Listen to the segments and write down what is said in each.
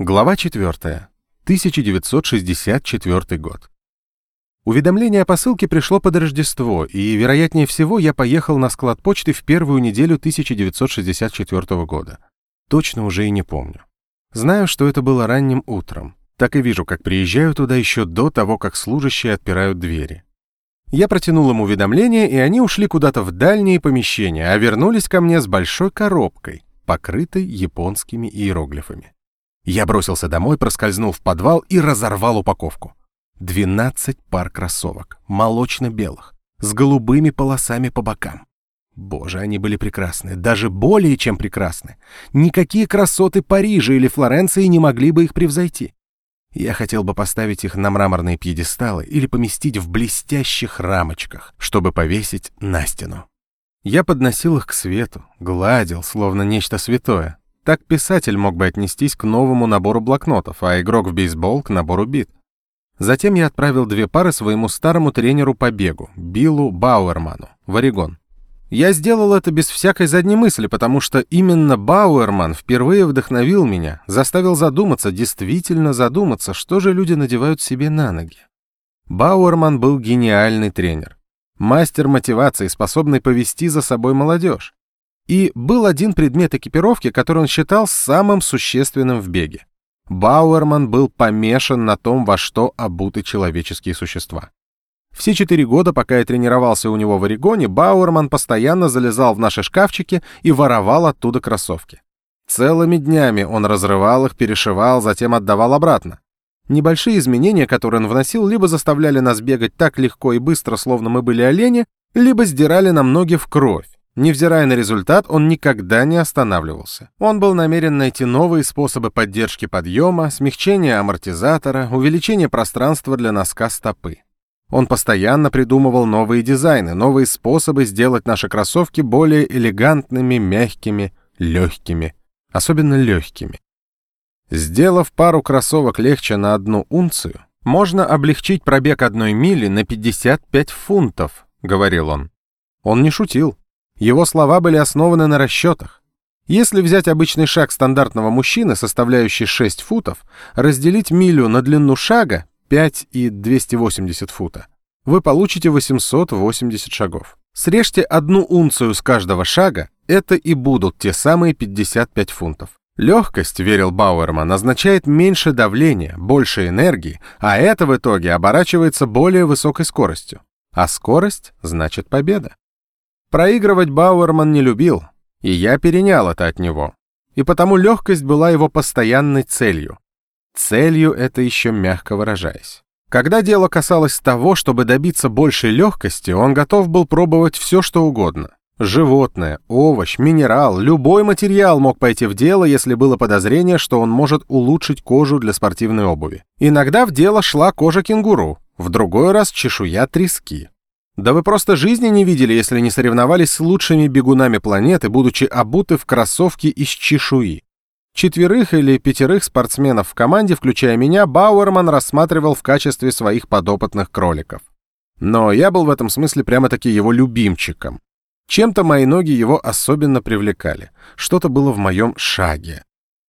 Глава 4. 1964 год. Уведомление о посылке пришло под Рождество, и, вероятнее всего, я поехал на склад почты в первую неделю 1964 года. Точно уже и не помню. Знаю, что это было ранним утром. Так и вижу, как приезжаю туда еще до того, как служащие отпирают двери. Я протянул им уведомление, и они ушли куда-то в дальние помещения, а вернулись ко мне с большой коробкой, покрытой японскими иероглифами. Я бросился домой, проскользнул в подвал и разорвал упаковку. 12 пар кроссовок, молочно-белых, с голубыми полосами по бокам. Боже, они были прекрасны, даже более чем прекрасны. Никакие красоты Парижа или Флоренции не могли бы их превзойти. Я хотел бы поставить их на мраморные пьедесталы или поместить в блестящих рамочках, чтобы повесить на стену. Я подносил их к свету, гладил, словно нечто святое, так писатель мог бы отнестись к новому набору блокнотов, а игрок в бейсбол к набору бит. Затем я отправил две пары своему старому тренеру по бегу, Биллу Бауэрману, в Орегон. Я сделал это без всякой задней мысли, потому что именно Бауэрман впервые вдохновил меня, заставил задуматься, действительно задуматься, что же люди надевают себе на ноги. Бауэрман был гениальный тренер, мастер мотивации, способный повести за собой молодежь. И был один предмет экипировки, который он считал самым существенным в беге. Бауэрман был помешан на том, во что обуты человеческие существа. Все четыре года, пока я тренировался у него в Орегоне, Бауэрман постоянно залезал в наши шкафчики и воровал оттуда кроссовки. Целыми днями он разрывал их, перешивал, затем отдавал обратно. Небольшие изменения, которые он вносил, либо заставляли нас бегать так легко и быстро, словно мы были олени, либо сдирали нам ноги в кровь. Невзирая на результат, он никогда не останавливался. Он был намерен найти новые способы поддержки подъема, смягчения амортизатора, увеличения пространства для носка стопы. Он постоянно придумывал новые дизайны, новые способы сделать наши кроссовки более элегантными, мягкими, легкими. Особенно легкими. Сделав пару кроссовок легче на одну унцию, можно облегчить пробег одной мили на 55 фунтов, говорил он. Он не шутил. Его слова были основаны на расчетах. Если взять обычный шаг стандартного мужчины, составляющий 6 футов, разделить милю на длину шага 5 и 280 фута, вы получите 880 шагов. Срежьте одну унцию с каждого шага, это и будут те самые 55 фунтов. Легкость, верил Бауэрман, означает меньше давления, больше энергии, а это в итоге оборачивается более высокой скоростью. А скорость значит победа. Проигрывать Бауэрман не любил, и я перенял это от него. И потому легкость была его постоянной целью. Целью это еще мягко выражаясь. Когда дело касалось того, чтобы добиться большей легкости, он готов был пробовать все, что угодно. Животное, овощ, минерал, любой материал мог пойти в дело, если было подозрение, что он может улучшить кожу для спортивной обуви. Иногда в дело шла кожа кенгуру, в другой раз чешуя трески. Да вы просто жизни не видели, если не соревновались с лучшими бегунами планеты, будучи обуты в кроссовки из чешуи. Четверых или пятерых спортсменов в команде, включая меня, Бауэрман рассматривал в качестве своих подопытных кроликов. Но я был в этом смысле прямо-таки его любимчиком. Чем-то мои ноги его особенно привлекали. Что-то было в моем шаге.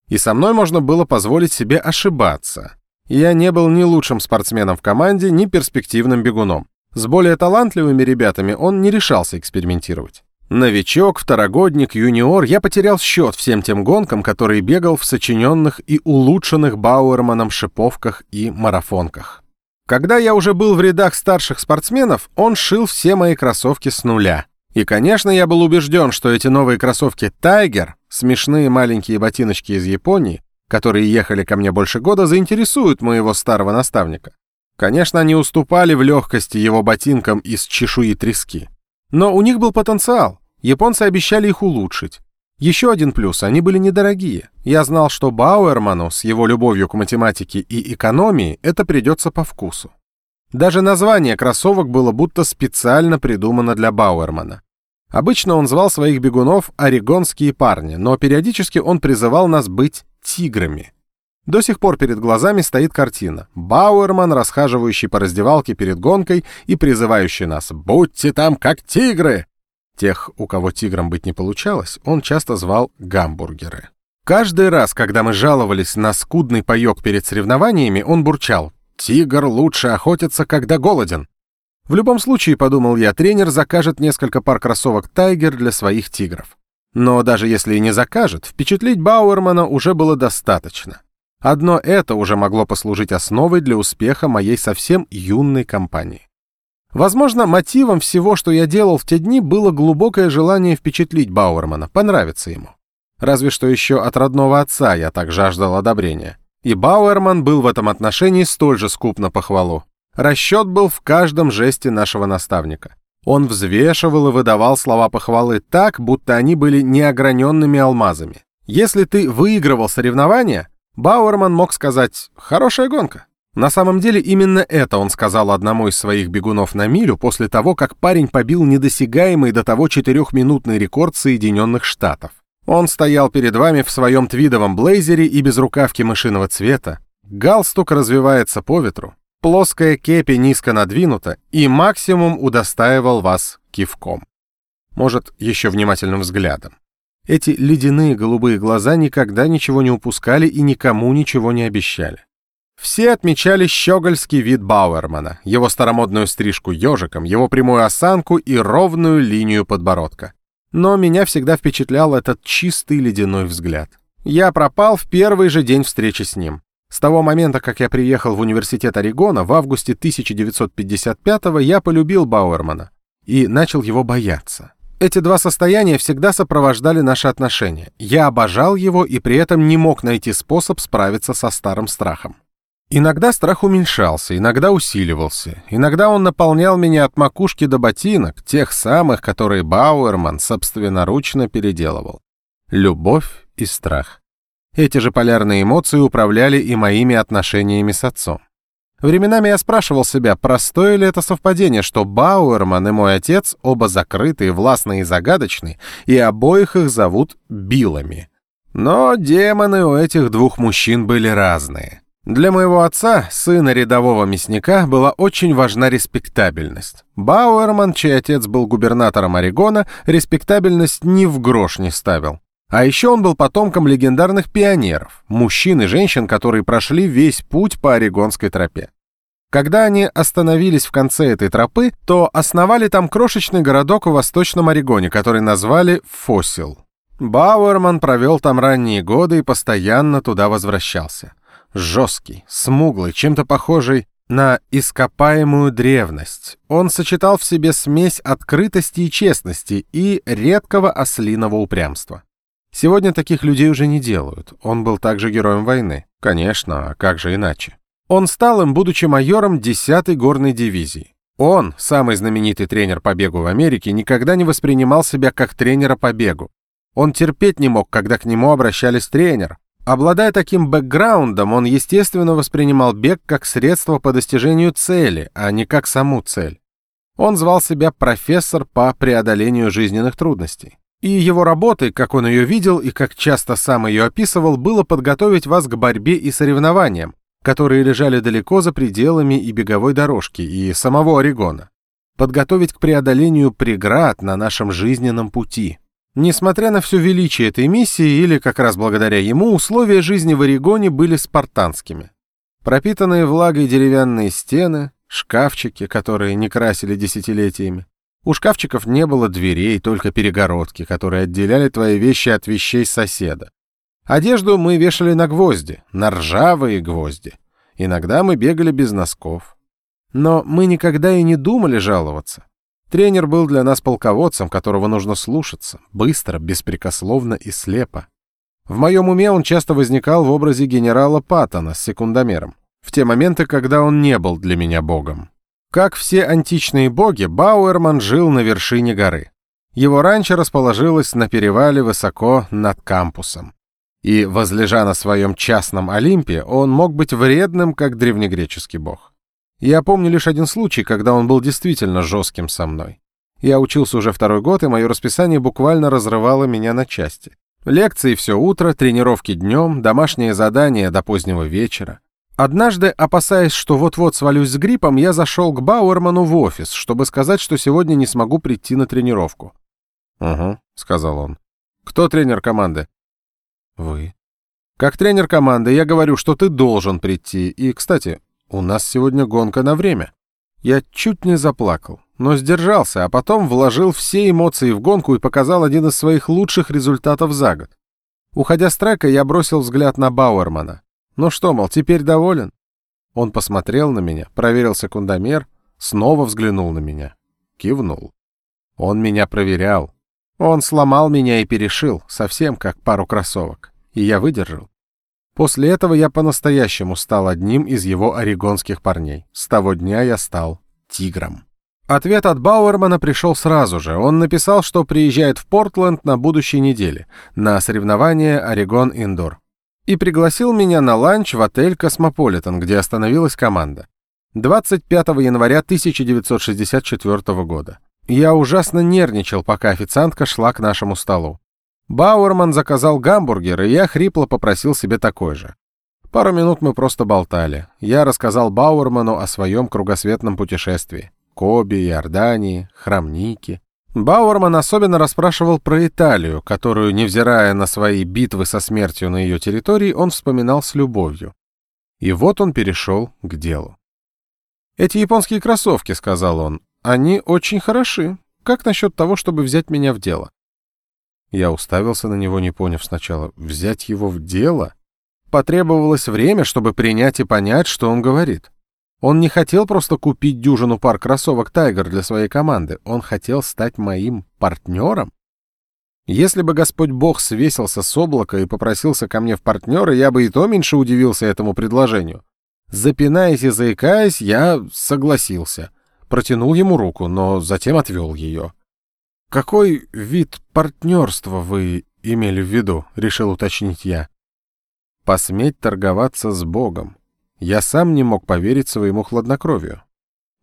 И со мной можно было позволить себе ошибаться. Я не был ни лучшим спортсменом в команде, ни перспективным бегуном. С более талантливыми ребятами он не решался экспериментировать. Новичок, второгодник, юниор, я потерял счет всем тем гонкам, которые бегал в сочиненных и улучшенных Бауэрманом шиповках и марафонках. Когда я уже был в рядах старших спортсменов, он шил все мои кроссовки с нуля. И, конечно, я был убежден, что эти новые кроссовки Tiger, смешные маленькие ботиночки из Японии, которые ехали ко мне больше года, заинтересуют моего старого наставника. Конечно, они уступали в легкости его ботинкам из чешуи трески. Но у них был потенциал. Японцы обещали их улучшить. Еще один плюс – они были недорогие. Я знал, что Бауэрману с его любовью к математике и экономии это придется по вкусу. Даже название кроссовок было будто специально придумано для Бауэрмана. Обычно он звал своих бегунов «орегонские парни», но периодически он призывал нас быть «тиграми». До сих пор перед глазами стоит картина. Бауэрман, расхаживающий по раздевалке перед гонкой и призывающий нас «Будьте там как тигры!». Тех, у кого тигром быть не получалось, он часто звал гамбургеры. Каждый раз, когда мы жаловались на скудный паёк перед соревнованиями, он бурчал «Тигр лучше охотится, когда голоден». В любом случае, подумал я, тренер закажет несколько пар кроссовок «Тайгер» для своих тигров. Но даже если и не закажет, впечатлить Бауэрмана уже было достаточно. Одно это уже могло послужить основой для успеха моей совсем юной компании. Возможно, мотивом всего, что я делал в те дни, было глубокое желание впечатлить Бауэрмана, понравиться ему. Разве что еще от родного отца я так жаждал одобрения. И Бауэрман был в этом отношении столь же скуп на похвалу. Расчет был в каждом жесте нашего наставника. Он взвешивал и выдавал слова похвалы так, будто они были неограненными алмазами. Если ты выигрывал соревнования, Бауэрман мог сказать «хорошая гонка». На самом деле именно это он сказал одному из своих бегунов на милю после того, как парень побил недосягаемый до того четырехминутный рекорд Соединенных Штатов. Он стоял перед вами в своем твидовом блейзере и без рукавки мышиного цвета. Галстук развивается по ветру, плоская кепи низко надвинута и максимум удостаивал вас кивком. Может, еще внимательным взглядом. Эти ледяные голубые глаза никогда ничего не упускали и никому ничего не обещали. Все отмечали щегольский вид Бауэрмана, его старомодную стрижку ежиком, его прямую осанку и ровную линию подбородка. Но меня всегда впечатлял этот чистый ледяной взгляд. Я пропал в первый же день встречи с ним. С того момента, как я приехал в университет Орегона в августе 1955-го, я полюбил Бауэрмана и начал его бояться. Эти два состояния всегда сопровождали наши отношения. Я обожал его и при этом не мог найти способ справиться со старым страхом. Иногда страх уменьшался, иногда усиливался. Иногда он наполнял меня от макушки до ботинок, тех самых, которые Бауэрман собственноручно переделывал. Любовь и страх. Эти же полярные эмоции управляли и моими отношениями с отцом. Временами я спрашивал себя, простое ли это совпадение, что Бауэрман и мой отец оба закрытые, властные и загадочные, и обоих их зовут Биллами. Но демоны у этих двух мужчин были разные. Для моего отца, сына рядового мясника, была очень важна респектабельность. Бауэрман, чей отец был губернатором Орегона, респектабельность ни в грош не ставил. А еще он был потомком легендарных пионеров, мужчин и женщин, которые прошли весь путь по Орегонской тропе. Когда они остановились в конце этой тропы, то основали там крошечный городок в Восточном Орегоне, который назвали Фосил. Бауэрман провел там ранние годы и постоянно туда возвращался. Жесткий, смуглый, чем-то похожий на ископаемую древность. Он сочетал в себе смесь открытости и честности и редкого ослиного упрямства. Сегодня таких людей уже не делают. Он был также героем войны. Конечно, а как же иначе? Он стал им, будучи майором 10-й горной дивизии. Он, самый знаменитый тренер по бегу в Америке, никогда не воспринимал себя как тренера по бегу. Он терпеть не мог, когда к нему обращались тренер. Обладая таким бэкграундом, он, естественно, воспринимал бег как средство по достижению цели, а не как саму цель. Он звал себя профессор по преодолению жизненных трудностей. И его работой, как он ее видел и как часто сам ее описывал, было подготовить вас к борьбе и соревнованиям, которые лежали далеко за пределами и беговой дорожки, и самого Орегона. Подготовить к преодолению преград на нашем жизненном пути. Несмотря на все величие этой миссии, или как раз благодаря ему, условия жизни в Орегоне были спартанскими. Пропитанные влагой деревянные стены, шкафчики, которые не красили десятилетиями, у шкафчиков не было дверей, только перегородки, которые отделяли твои вещи от вещей соседа. Одежду мы вешали на гвозди, на ржавые гвозди. Иногда мы бегали без носков. Но мы никогда и не думали жаловаться. Тренер был для нас полководцем, которого нужно слушаться, быстро, беспрекословно и слепо. В моем уме он часто возникал в образе генерала Паттона с секундомером, в те моменты, когда он не был для меня богом. Как все античные боги, Бауэрман жил на вершине горы. Его ранчо расположилось на перевале высоко над кампусом. И, возлежа на своем частном Олимпе, он мог быть вредным, как древнегреческий бог. Я помню лишь один случай, когда он был действительно жестким со мной. Я учился уже второй год, и мое расписание буквально разрывало меня на части. Лекции все утро, тренировки днем, домашние задания до позднего вечера. Однажды, опасаясь, что вот-вот свалюсь с гриппом, я зашел к Бауэрману в офис, чтобы сказать, что сегодня не смогу прийти на тренировку. «Угу», — сказал он. «Кто тренер команды?» Вы. Как тренер команды я говорю, что ты должен прийти. И, кстати, у нас сегодня гонка на время. Я чуть не заплакал, но сдержался, а потом вложил все эмоции в гонку и показал один из своих лучших результатов за год. Уходя с трека, я бросил взгляд на Бауэрмана. Ну что, мол, теперь доволен? Он посмотрел на меня, проверил секундомер, снова взглянул на меня. Кивнул. Он меня проверял. Он сломал меня и перешил, совсем как пару кроссовок. И я выдержал. После этого я по-настоящему стал одним из его орегонских парней. С того дня я стал тигром. Ответ от Бауэрмана пришел сразу же. Он написал, что приезжает в Портленд на будущей неделе, на соревнование Орегон Индор. И пригласил меня на ланч в отель «Космополитен», где остановилась команда. 25 января 1964 года. Я ужасно нервничал, пока официантка шла к нашему столу. Бауэрман заказал гамбургер, и я хрипло попросил себе такой же. Пару минут мы просто болтали. Я рассказал Бауэрману о своем кругосветном путешествии. Кобе, Иордании, храме Ники. Бауэрман особенно расспрашивал про Италию, которую, невзирая на свои битвы со смертью на ее территории, он вспоминал с любовью. И вот он перешел к делу. «Эти японские кроссовки», — сказал он, они очень хороши. Как насчет того, чтобы взять меня в дело? Я уставился на него, не поняв сначала. Взять его в дело? Потребовалось время, чтобы принять и понять, что он говорит. Он не хотел просто купить дюжину пар кроссовок «Тайгер» для своей команды. Он хотел стать моим партнером. Если бы Господь Бог свесился с облака и попросился ко мне в партнеры, я бы и то меньше удивился этому предложению. Запинаясь и заикаясь, я согласился протянул ему руку, но затем отвел ее. «Какой вид партнерства вы имели в виду?» — решил уточнить я. «Посметь торговаться с Богом. Я сам не мог поверить своему хладнокровию.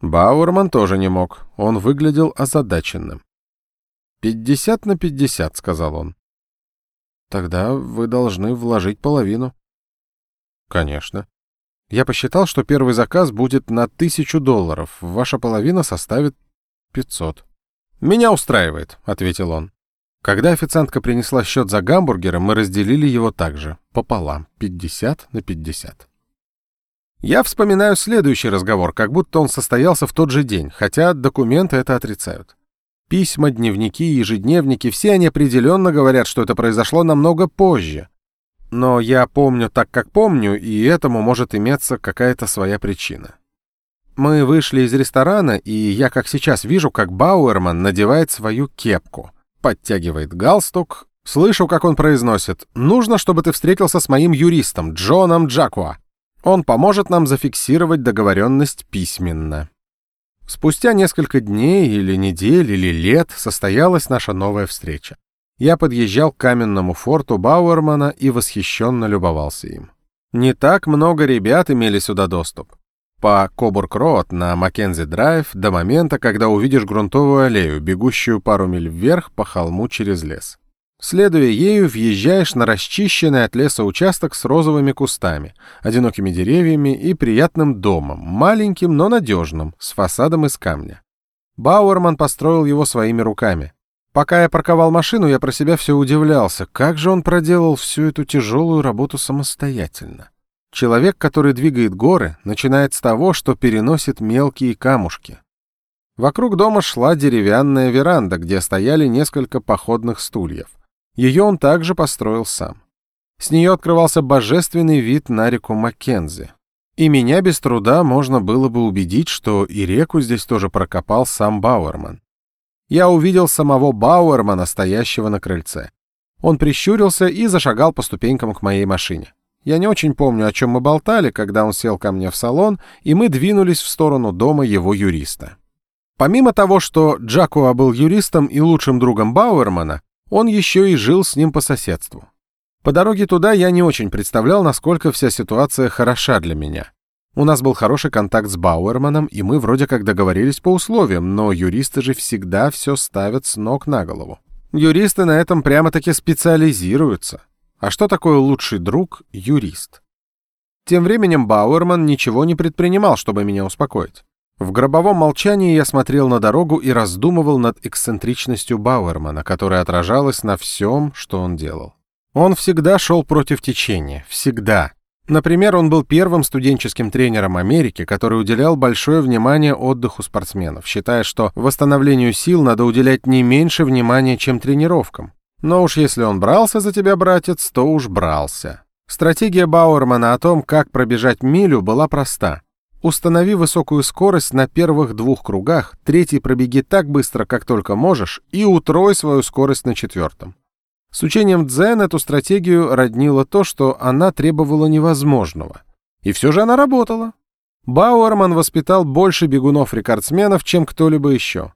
Бауэрман тоже не мог, он выглядел озадаченным. «Пятьдесят на пятьдесят», — сказал он. «Тогда вы должны вложить половину». «Конечно. Я посчитал, что первый заказ будет на тысячу долларов, ваша половина составит 500. «Меня устраивает», — ответил он. Когда официантка принесла счет за гамбургеры, мы разделили его также, пополам, 50 на 50. Я вспоминаю следующий разговор, как будто он состоялся в тот же день, хотя документы это отрицают. Письма, дневники, ежедневники, все они определенно говорят, что это произошло намного позже, но я помню так, как помню, и этому может иметься какая-то своя причина. Мы вышли из ресторана, и я как сейчас вижу, как Бауэрман надевает свою кепку, подтягивает галстук, слышу, как он произносит «Нужно, чтобы ты встретился с моим юристом, Джоном Джакуа. Он поможет нам зафиксировать договоренность письменно». Спустя несколько дней или недель или лет состоялась наша новая встреча я подъезжал к каменному форту Бауэрмана и восхищенно любовался им. Не так много ребят имели сюда доступ. По Кобург-Роад на Маккензи-Драйв до момента, когда увидишь грунтовую аллею, бегущую пару миль вверх по холму через лес. Следуя ею, въезжаешь на расчищенный от леса участок с розовыми кустами, одинокими деревьями и приятным домом, маленьким, но надежным, с фасадом из камня. Бауэрман построил его своими руками. Пока я парковал машину, я про себя все удивлялся, как же он проделал всю эту тяжелую работу самостоятельно. Человек, который двигает горы, начинает с того, что переносит мелкие камушки. Вокруг дома шла деревянная веранда, где стояли несколько походных стульев. Ее он также построил сам. С нее открывался божественный вид на реку Маккензи. И меня без труда можно было бы убедить, что и реку здесь тоже прокопал сам Бауэрман я увидел самого Бауэрмана, стоящего на крыльце. Он прищурился и зашагал по ступенькам к моей машине. Я не очень помню, о чем мы болтали, когда он сел ко мне в салон, и мы двинулись в сторону дома его юриста. Помимо того, что Джакуа был юристом и лучшим другом Бауэрмана, он еще и жил с ним по соседству. По дороге туда я не очень представлял, насколько вся ситуация хороша для меня. У нас был хороший контакт с Бауэрманом, и мы вроде как договорились по условиям, но юристы же всегда все ставят с ног на голову. Юристы на этом прямо-таки специализируются. А что такое лучший друг — юрист? Тем временем Бауэрман ничего не предпринимал, чтобы меня успокоить. В гробовом молчании я смотрел на дорогу и раздумывал над эксцентричностью Бауэрмана, которая отражалась на всем, что он делал. Он всегда шел против течения, всегда. Например, он был первым студенческим тренером Америки, который уделял большое внимание отдыху спортсменов, считая, что восстановлению сил надо уделять не меньше внимания, чем тренировкам. Но уж если он брался за тебя, братец, то уж брался. Стратегия Бауэрмана о том, как пробежать милю, была проста. Установи высокую скорость на первых двух кругах, третий пробеги так быстро, как только можешь, и утрой свою скорость на четвертом. С учением дзен эту стратегию роднило то, что она требовала невозможного. И все же она работала. Бауэрман воспитал больше бегунов-рекордсменов, чем кто-либо еще.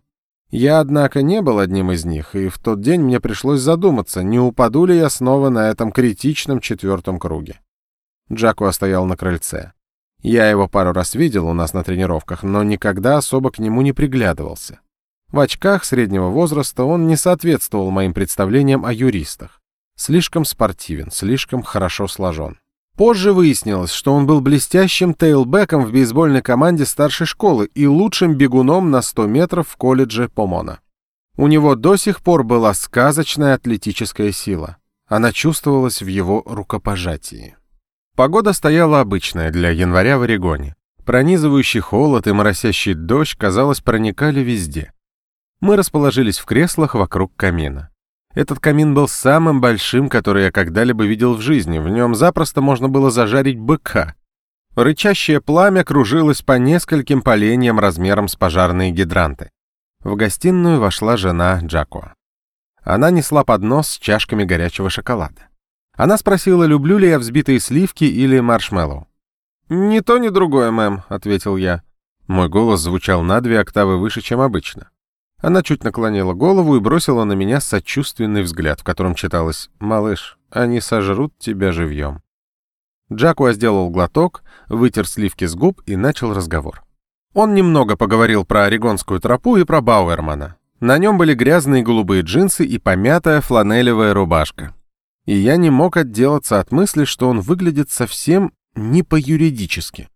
Я, однако, не был одним из них, и в тот день мне пришлось задуматься, не упаду ли я снова на этом критичном четвертом круге. Джакуа стоял на крыльце. Я его пару раз видел у нас на тренировках, но никогда особо к нему не приглядывался. В очках среднего возраста он не соответствовал моим представлениям о юристах. Слишком спортивен, слишком хорошо сложен. Позже выяснилось, что он был блестящим тейлбеком в бейсбольной команде старшей школы и лучшим бегуном на 100 метров в колледже Помона. У него до сих пор была сказочная атлетическая сила. Она чувствовалась в его рукопожатии. Погода стояла обычная для января в Орегоне. Пронизывающий холод и моросящий дождь, казалось, проникали везде. Мы расположились в креслах вокруг камина. Этот камин был самым большим, который я когда-либо видел в жизни. В нем запросто можно было зажарить быка. Рычащее пламя кружилось по нескольким поленьям размером с пожарные гидранты. В гостиную вошла жена Джакуа. Она несла поднос с чашками горячего шоколада. Она спросила, люблю ли я взбитые сливки или маршмеллоу. «Ни то, ни другое, мэм», — ответил я. Мой голос звучал на две октавы выше, чем обычно. Она чуть наклонила голову и бросила на меня сочувственный взгляд, в котором читалось «Малыш, они сожрут тебя живьем». Джакуа сделал глоток, вытер сливки с губ и начал разговор. Он немного поговорил про Орегонскую тропу и про Бауэрмана. На нем были грязные голубые джинсы и помятая фланелевая рубашка. И я не мог отделаться от мысли, что он выглядит совсем не по-юридически.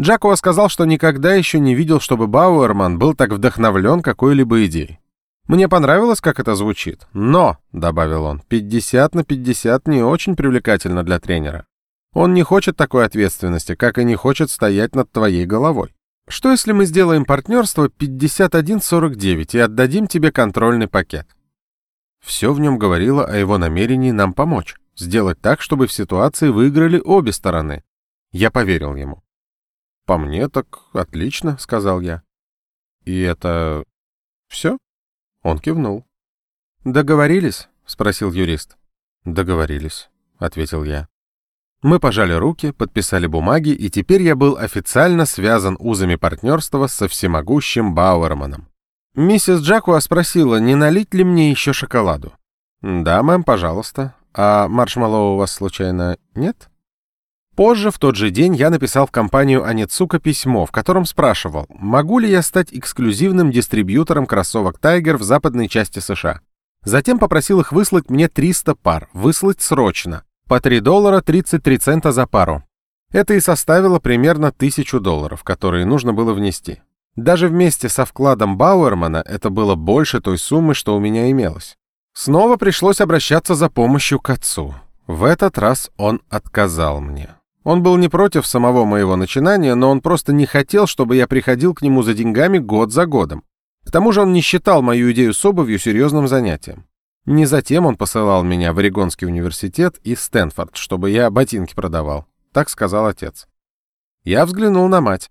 Джакуа сказал, что никогда еще не видел, чтобы Бауэрман был так вдохновлен какой-либо идеей. Мне понравилось, как это звучит, но, — добавил он, — 50 на 50 не очень привлекательно для тренера. Он не хочет такой ответственности, как и не хочет стоять над твоей головой. Что если мы сделаем партнерство 51-49 и отдадим тебе контрольный пакет? Все в нем говорило о его намерении нам помочь, сделать так, чтобы в ситуации выиграли обе стороны. Я поверил ему. «По мне так отлично», — сказал я. «И это... все?» Он кивнул. «Договорились?» — спросил юрист. «Договорились», — ответил я. Мы пожали руки, подписали бумаги, и теперь я был официально связан узами партнерства со всемогущим Бауэрманом. Миссис Джакуа спросила, не налить ли мне еще шоколаду. «Да, мэм, пожалуйста. А маршмеллоу у вас, случайно, нет?» Позже, в тот же день, я написал в компанию Анецука письмо, в котором спрашивал, могу ли я стать эксклюзивным дистрибьютором кроссовок Tiger в западной части США. Затем попросил их выслать мне 300 пар, выслать срочно, по 3 доллара 33 цента за пару. Это и составило примерно 1000 долларов, которые нужно было внести. Даже вместе со вкладом Бауэрмана это было больше той суммы, что у меня имелось. Снова пришлось обращаться за помощью к отцу. В этот раз он отказал мне. Он был не против самого моего начинания, но он просто не хотел, чтобы я приходил к нему за деньгами год за годом. К тому же он не считал мою идею с обувью серьезным занятием. Не затем он посылал меня в Орегонский университет и Стэнфорд, чтобы я ботинки продавал. Так сказал отец. Я взглянул на мать.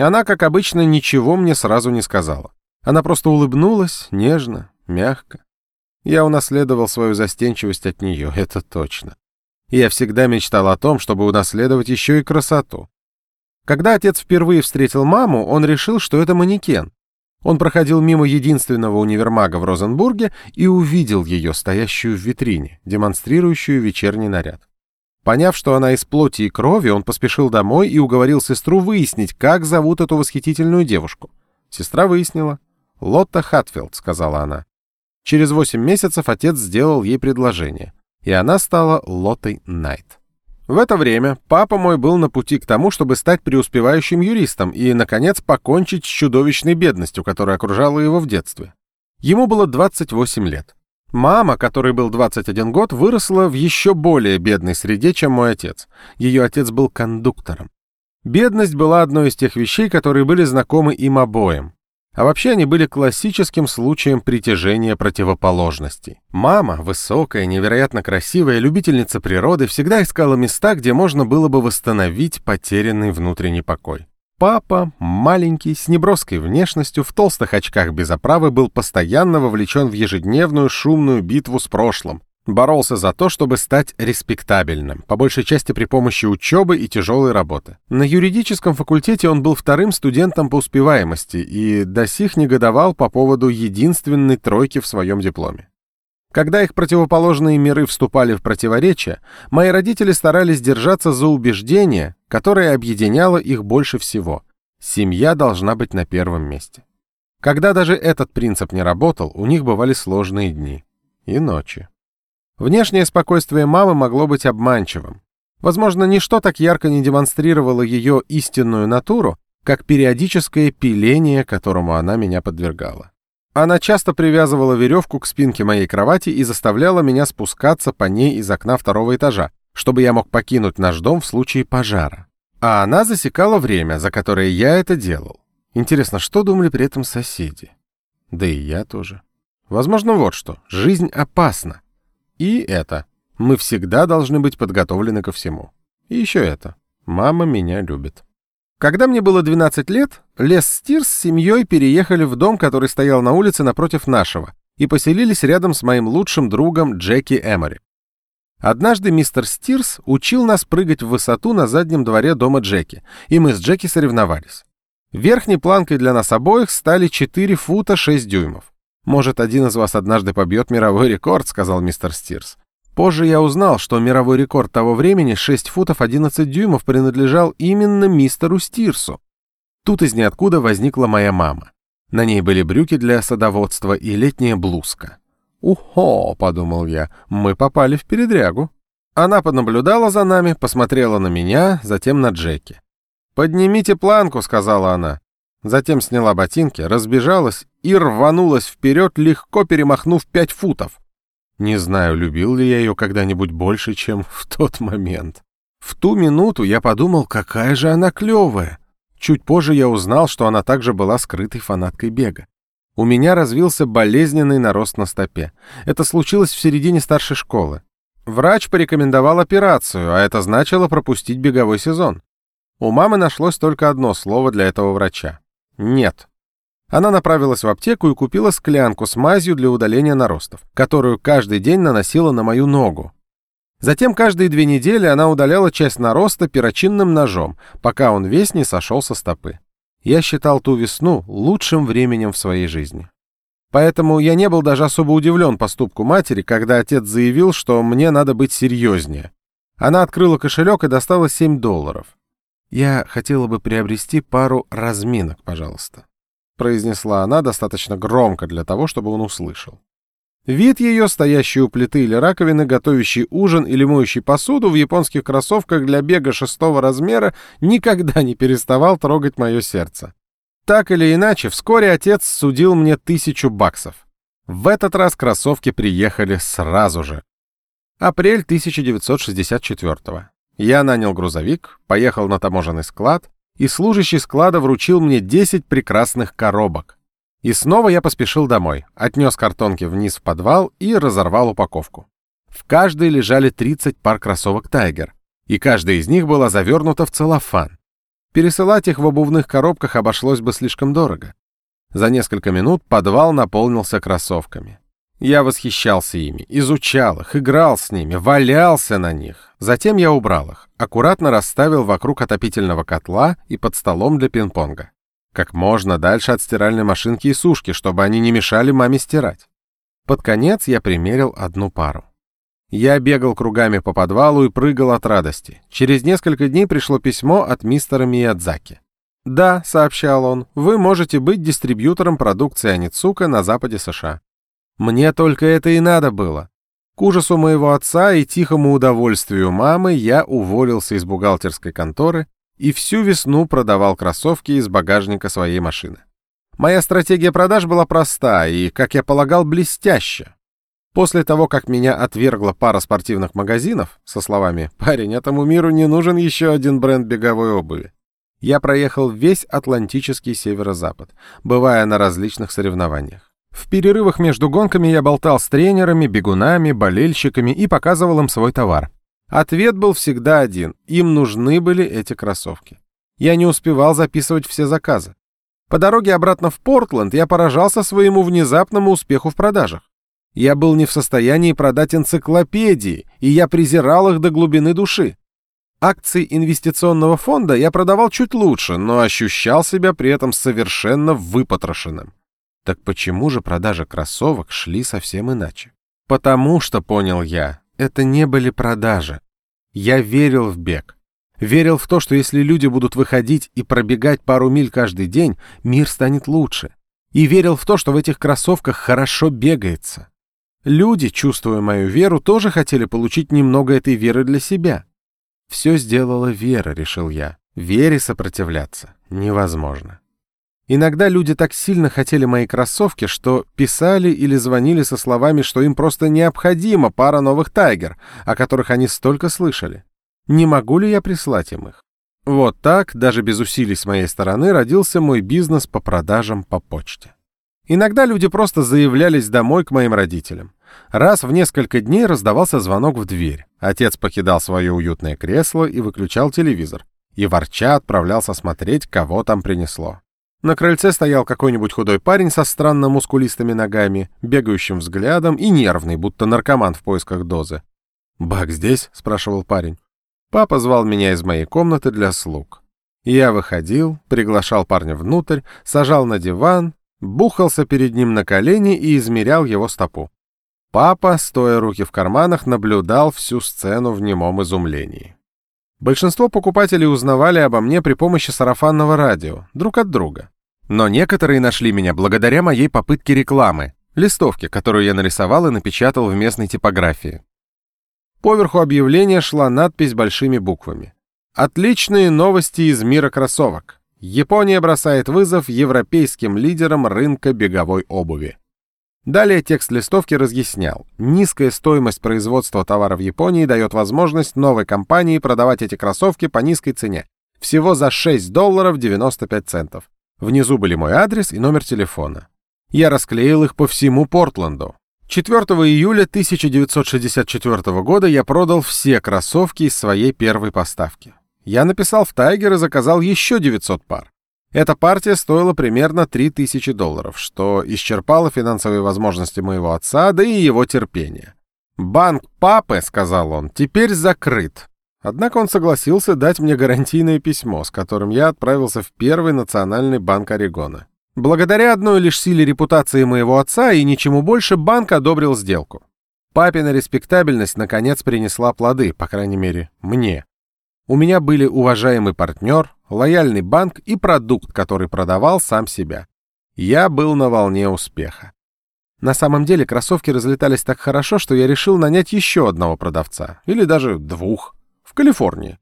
Она, как обычно, ничего мне сразу не сказала. Она просто улыбнулась, нежно, мягко. Я унаследовал свою застенчивость от нее, это точно я всегда мечтал о том, чтобы унаследовать еще и красоту. Когда отец впервые встретил маму, он решил, что это манекен. Он проходил мимо единственного универмага в Розенбурге и увидел ее, стоящую в витрине, демонстрирующую вечерний наряд. Поняв, что она из плоти и крови, он поспешил домой и уговорил сестру выяснить, как зовут эту восхитительную девушку. Сестра выяснила. «Лотта Хатфилд», — сказала она. Через восемь месяцев отец сделал ей предложение и она стала Лотой Найт. В это время папа мой был на пути к тому, чтобы стать преуспевающим юристом и, наконец, покончить с чудовищной бедностью, которая окружала его в детстве. Ему было 28 лет. Мама, которой был 21 год, выросла в еще более бедной среде, чем мой отец. Ее отец был кондуктором. Бедность была одной из тех вещей, которые были знакомы им обоим. А вообще они были классическим случаем притяжения противоположностей. Мама, высокая, невероятно красивая, любительница природы, всегда искала места, где можно было бы восстановить потерянный внутренний покой. Папа, маленький, с неброской внешностью, в толстых очках без оправы, был постоянно вовлечен в ежедневную шумную битву с прошлым, Боролся за то, чтобы стать респектабельным, по большей части при помощи учебы и тяжелой работы. На юридическом факультете он был вторым студентом по успеваемости и до сих негодовал по поводу единственной тройки в своем дипломе. Когда их противоположные миры вступали в противоречие, мои родители старались держаться за убеждение, которое объединяло их больше всего. Семья должна быть на первом месте. Когда даже этот принцип не работал, у них бывали сложные дни и ночи. Внешнее спокойствие мамы могло быть обманчивым. Возможно, ничто так ярко не демонстрировало ее истинную натуру, как периодическое пиление, которому она меня подвергала. Она часто привязывала веревку к спинке моей кровати и заставляла меня спускаться по ней из окна второго этажа, чтобы я мог покинуть наш дом в случае пожара. А она засекала время, за которое я это делал. Интересно, что думали при этом соседи? Да и я тоже. Возможно, вот что. Жизнь опасна. И это. Мы всегда должны быть подготовлены ко всему. И еще это. Мама меня любит. Когда мне было 12 лет, Лес Стирс с семьей переехали в дом, который стоял на улице напротив нашего, и поселились рядом с моим лучшим другом Джеки Эмори. Однажды мистер Стирс учил нас прыгать в высоту на заднем дворе дома Джеки, и мы с Джеки соревновались. Верхней планкой для нас обоих стали 4 фута 6 дюймов. «Может, один из вас однажды побьет мировой рекорд», — сказал мистер Стирс. Позже я узнал, что мировой рекорд того времени 6 футов 11 дюймов принадлежал именно мистеру Стирсу. Тут из ниоткуда возникла моя мама. На ней были брюки для садоводства и летняя блузка. «Ухо!» — подумал я, — «мы попали в передрягу». Она понаблюдала за нами, посмотрела на меня, затем на Джеки. «Поднимите планку», — сказала она. Затем сняла ботинки, разбежалась и рванулась вперед, легко перемахнув пять футов. Не знаю, любил ли я ее когда-нибудь больше, чем в тот момент. В ту минуту я подумал, какая же она клевая. Чуть позже я узнал, что она также была скрытой фанаткой бега. У меня развился болезненный нарост на стопе. Это случилось в середине старшей школы. Врач порекомендовал операцию, а это значило пропустить беговой сезон. У мамы нашлось только одно слово для этого врача нет. Она направилась в аптеку и купила склянку с мазью для удаления наростов, которую каждый день наносила на мою ногу. Затем каждые две недели она удаляла часть нароста перочинным ножом, пока он весь не сошел со стопы. Я считал ту весну лучшим временем в своей жизни. Поэтому я не был даже особо удивлен поступку матери, когда отец заявил, что мне надо быть серьезнее. Она открыла кошелек и достала 7 долларов. «Я хотела бы приобрести пару разминок, пожалуйста», произнесла она достаточно громко для того, чтобы он услышал. Вид ее, стоящей у плиты или раковины, готовящий ужин или моющий посуду в японских кроссовках для бега шестого размера, никогда не переставал трогать мое сердце. Так или иначе, вскоре отец судил мне тысячу баксов. В этот раз кроссовки приехали сразу же. Апрель 1964 -го. Я нанял грузовик, поехал на таможенный склад, и служащий склада вручил мне 10 прекрасных коробок. И снова я поспешил домой, отнес картонки вниз в подвал и разорвал упаковку. В каждой лежали 30 пар кроссовок «Тайгер», и каждая из них была завернута в целлофан. Пересылать их в обувных коробках обошлось бы слишком дорого. За несколько минут подвал наполнился кроссовками. Я восхищался ими, изучал их, играл с ними, валялся на них. Затем я убрал их, аккуратно расставил вокруг отопительного котла и под столом для пинг-понга. Как можно дальше от стиральной машинки и сушки, чтобы они не мешали маме стирать. Под конец я примерил одну пару. Я бегал кругами по подвалу и прыгал от радости. Через несколько дней пришло письмо от мистера Миядзаки. «Да», — сообщал он, — «вы можете быть дистрибьютором продукции Аницука на западе США. Мне только это и надо было. К ужасу моего отца и тихому удовольствию мамы я уволился из бухгалтерской конторы и всю весну продавал кроссовки из багажника своей машины. Моя стратегия продаж была проста и, как я полагал, блестящая. После того, как меня отвергла пара спортивных магазинов, со словами «Парень, этому миру не нужен еще один бренд беговой обуви», я проехал весь Атлантический северо-запад, бывая на различных соревнованиях. В перерывах между гонками я болтал с тренерами, бегунами, болельщиками и показывал им свой товар. Ответ был всегда один – им нужны были эти кроссовки. Я не успевал записывать все заказы. По дороге обратно в Портленд я поражался своему внезапному успеху в продажах. Я был не в состоянии продать энциклопедии, и я презирал их до глубины души. Акции инвестиционного фонда я продавал чуть лучше, но ощущал себя при этом совершенно выпотрошенным. Так почему же продажи кроссовок шли совсем иначе? Потому что, понял я, это не были продажи. Я верил в бег. Верил в то, что если люди будут выходить и пробегать пару миль каждый день, мир станет лучше. И верил в то, что в этих кроссовках хорошо бегается. Люди, чувствуя мою веру, тоже хотели получить немного этой веры для себя. Все сделала вера, решил я. Вере сопротивляться невозможно. Иногда люди так сильно хотели мои кроссовки, что писали или звонили со словами, что им просто необходима пара новых «Тайгер», о которых они столько слышали. Не могу ли я прислать им их? Вот так, даже без усилий с моей стороны, родился мой бизнес по продажам по почте. Иногда люди просто заявлялись домой к моим родителям. Раз в несколько дней раздавался звонок в дверь. Отец покидал свое уютное кресло и выключал телевизор. И ворча отправлялся смотреть, кого там принесло. На крыльце стоял какой-нибудь худой парень со странно мускулистыми ногами, бегающим взглядом и нервный, будто наркоман в поисках дозы. «Бак здесь?» — спрашивал парень. Папа звал меня из моей комнаты для слуг. Я выходил, приглашал парня внутрь, сажал на диван, бухался перед ним на колени и измерял его стопу. Папа, стоя руки в карманах, наблюдал всю сцену в немом изумлении. Большинство покупателей узнавали обо мне при помощи сарафанного радио, друг от друга. Но некоторые нашли меня благодаря моей попытке рекламы, листовке, которую я нарисовал и напечатал в местной типографии. Поверху объявления шла надпись большими буквами. «Отличные новости из мира кроссовок. Япония бросает вызов европейским лидерам рынка беговой обуви. Далее текст листовки разъяснял. Низкая стоимость производства товара в Японии дает возможность новой компании продавать эти кроссовки по низкой цене. Всего за 6 долларов 95 центов. Внизу были мой адрес и номер телефона. Я расклеил их по всему Портленду. 4 июля 1964 года я продал все кроссовки из своей первой поставки. Я написал в Тайгер и заказал еще 900 пар. Эта партия стоила примерно 3000 долларов, что исчерпало финансовые возможности моего отца, да и его терпение. «Банк папы», — сказал он, — «теперь закрыт». Однако он согласился дать мне гарантийное письмо, с которым я отправился в Первый национальный банк Орегона. Благодаря одной лишь силе репутации моего отца и ничему больше банк одобрил сделку. Папина респектабельность наконец принесла плоды, по крайней мере, мне. У меня были уважаемый партнер, лояльный банк и продукт, который продавал сам себя. Я был на волне успеха. На самом деле кроссовки разлетались так хорошо, что я решил нанять еще одного продавца, или даже двух, в Калифорнии.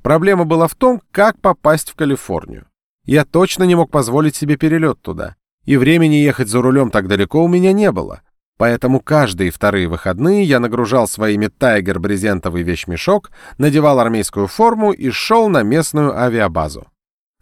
Проблема была в том, как попасть в Калифорнию. Я точно не мог позволить себе перелет туда, и времени ехать за рулем так далеко у меня не было. Поэтому каждые вторые выходные я нагружал своими «Тайгер» брезентовый вещмешок, надевал армейскую форму и шел на местную авиабазу.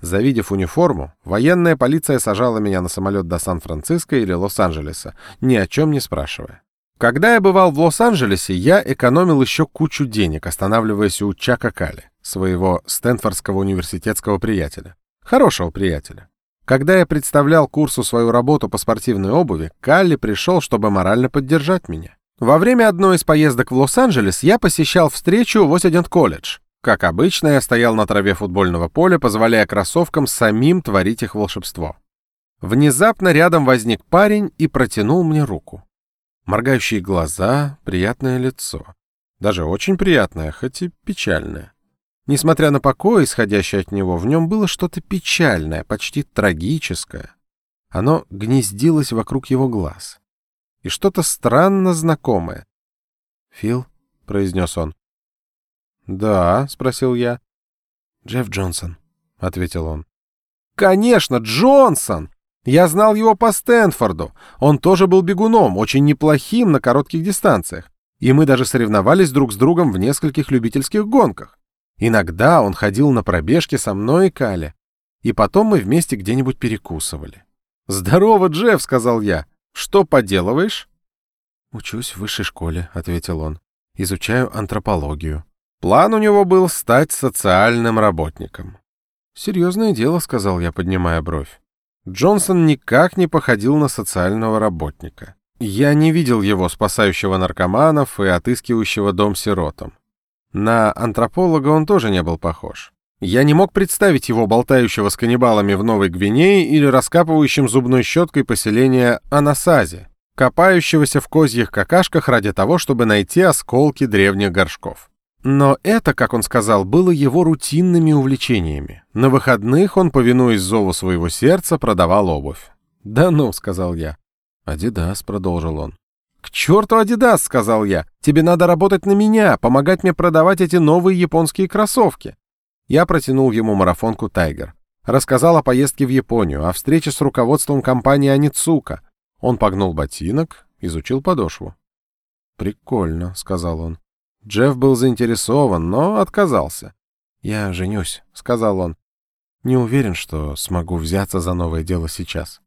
Завидев униформу, военная полиция сажала меня на самолет до Сан-Франциско или Лос-Анджелеса, ни о чем не спрашивая. Когда я бывал в Лос-Анджелесе, я экономил еще кучу денег, останавливаясь у Чака Кали, своего Стэнфордского университетского приятеля. Хорошего приятеля. Когда я представлял курсу свою работу по спортивной обуви, Калли пришел, чтобы морально поддержать меня. Во время одной из поездок в Лос-Анджелес я посещал встречу в Осидент-колледж. Как обычно, я стоял на траве футбольного поля, позволяя кроссовкам самим творить их волшебство. Внезапно рядом возник парень и протянул мне руку. Моргающие глаза, приятное лицо. Даже очень приятное, хоть и печальное. Несмотря на покой, исходящий от него, в нем было что-то печальное, почти трагическое. Оно гнездилось вокруг его глаз. И что-то странно знакомое. «Фил?» — произнес он. «Да», — спросил я. «Джефф Джонсон», — ответил он. «Конечно, Джонсон! Я знал его по Стэнфорду. Он тоже был бегуном, очень неплохим на коротких дистанциях. И мы даже соревновались друг с другом в нескольких любительских гонках. Иногда он ходил на пробежки со мной и Кали. И потом мы вместе где-нибудь перекусывали. «Здорово, Джефф», — сказал я. «Что поделываешь?» «Учусь в высшей школе», — ответил он. «Изучаю антропологию». План у него был стать социальным работником. «Серьезное дело», — сказал я, поднимая бровь. Джонсон никак не походил на социального работника. Я не видел его спасающего наркоманов и отыскивающего дом сиротам. На антрополога он тоже не был похож. Я не мог представить его болтающего с каннибалами в Новой Гвинее или раскапывающим зубной щеткой поселение Анасази, копающегося в козьих какашках ради того, чтобы найти осколки древних горшков. Но это, как он сказал, было его рутинными увлечениями. На выходных он, повинуясь зову своего сердца, продавал обувь. «Да ну», — сказал я. «Адидас», — продолжил он. «К черту Адидас», — сказал я. «Тебе надо работать на меня, помогать мне продавать эти новые японские кроссовки». Я протянул ему марафонку «Тайгер». Рассказал о поездке в Японию, о встрече с руководством компании «Аницука». Он погнул ботинок, изучил подошву. «Прикольно», — сказал он. Джефф был заинтересован, но отказался. «Я женюсь», — сказал он. «Не уверен, что смогу взяться за новое дело сейчас».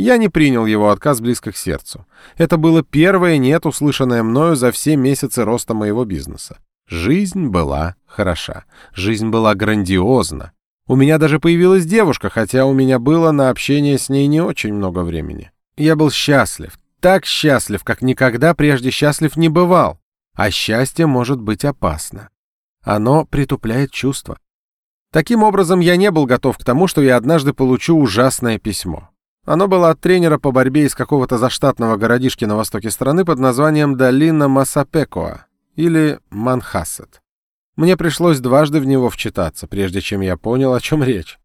Я не принял его отказ близко к сердцу. Это было первое «нет», услышанное мною за все месяцы роста моего бизнеса. Жизнь была хороша. Жизнь была грандиозна. У меня даже появилась девушка, хотя у меня было на общение с ней не очень много времени. Я был счастлив, так счастлив, как никогда прежде счастлив не бывал. А счастье может быть опасно. Оно притупляет чувства. Таким образом, я не был готов к тому, что я однажды получу ужасное письмо. Оно было от тренера по борьбе из какого-то заштатного городишки на востоке страны под названием Долина Масапекоа или Манхассет. Мне пришлось дважды в него вчитаться, прежде чем я понял, о чем речь.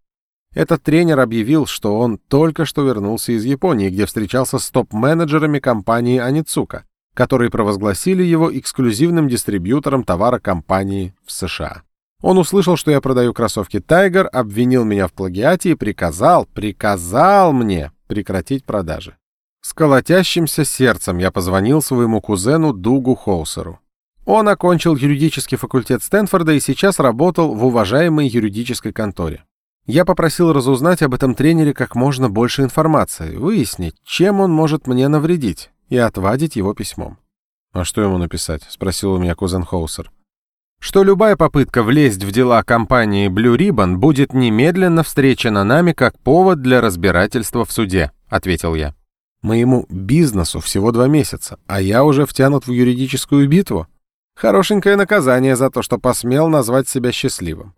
Этот тренер объявил, что он только что вернулся из Японии, где встречался с топ-менеджерами компании Аницука, которые провозгласили его эксклюзивным дистрибьютором товара компании в США. Он услышал, что я продаю кроссовки Tiger, обвинил меня в плагиате и приказал, приказал мне прекратить продажи. С колотящимся сердцем я позвонил своему кузену Дугу Хоусеру. Он окончил юридический факультет Стэнфорда и сейчас работал в уважаемой юридической конторе. Я попросил разузнать об этом тренере как можно больше информации, выяснить, чем он может мне навредить, и отвадить его письмом. «А что ему написать?» — спросил у меня кузен Хоусер. «Что любая попытка влезть в дела компании Blue Ribbon будет немедленно встречена нами как повод для разбирательства в суде», — ответил я. «Моему бизнесу всего два месяца, а я уже втянут в юридическую битву. Хорошенькое наказание за то, что посмел назвать себя счастливым».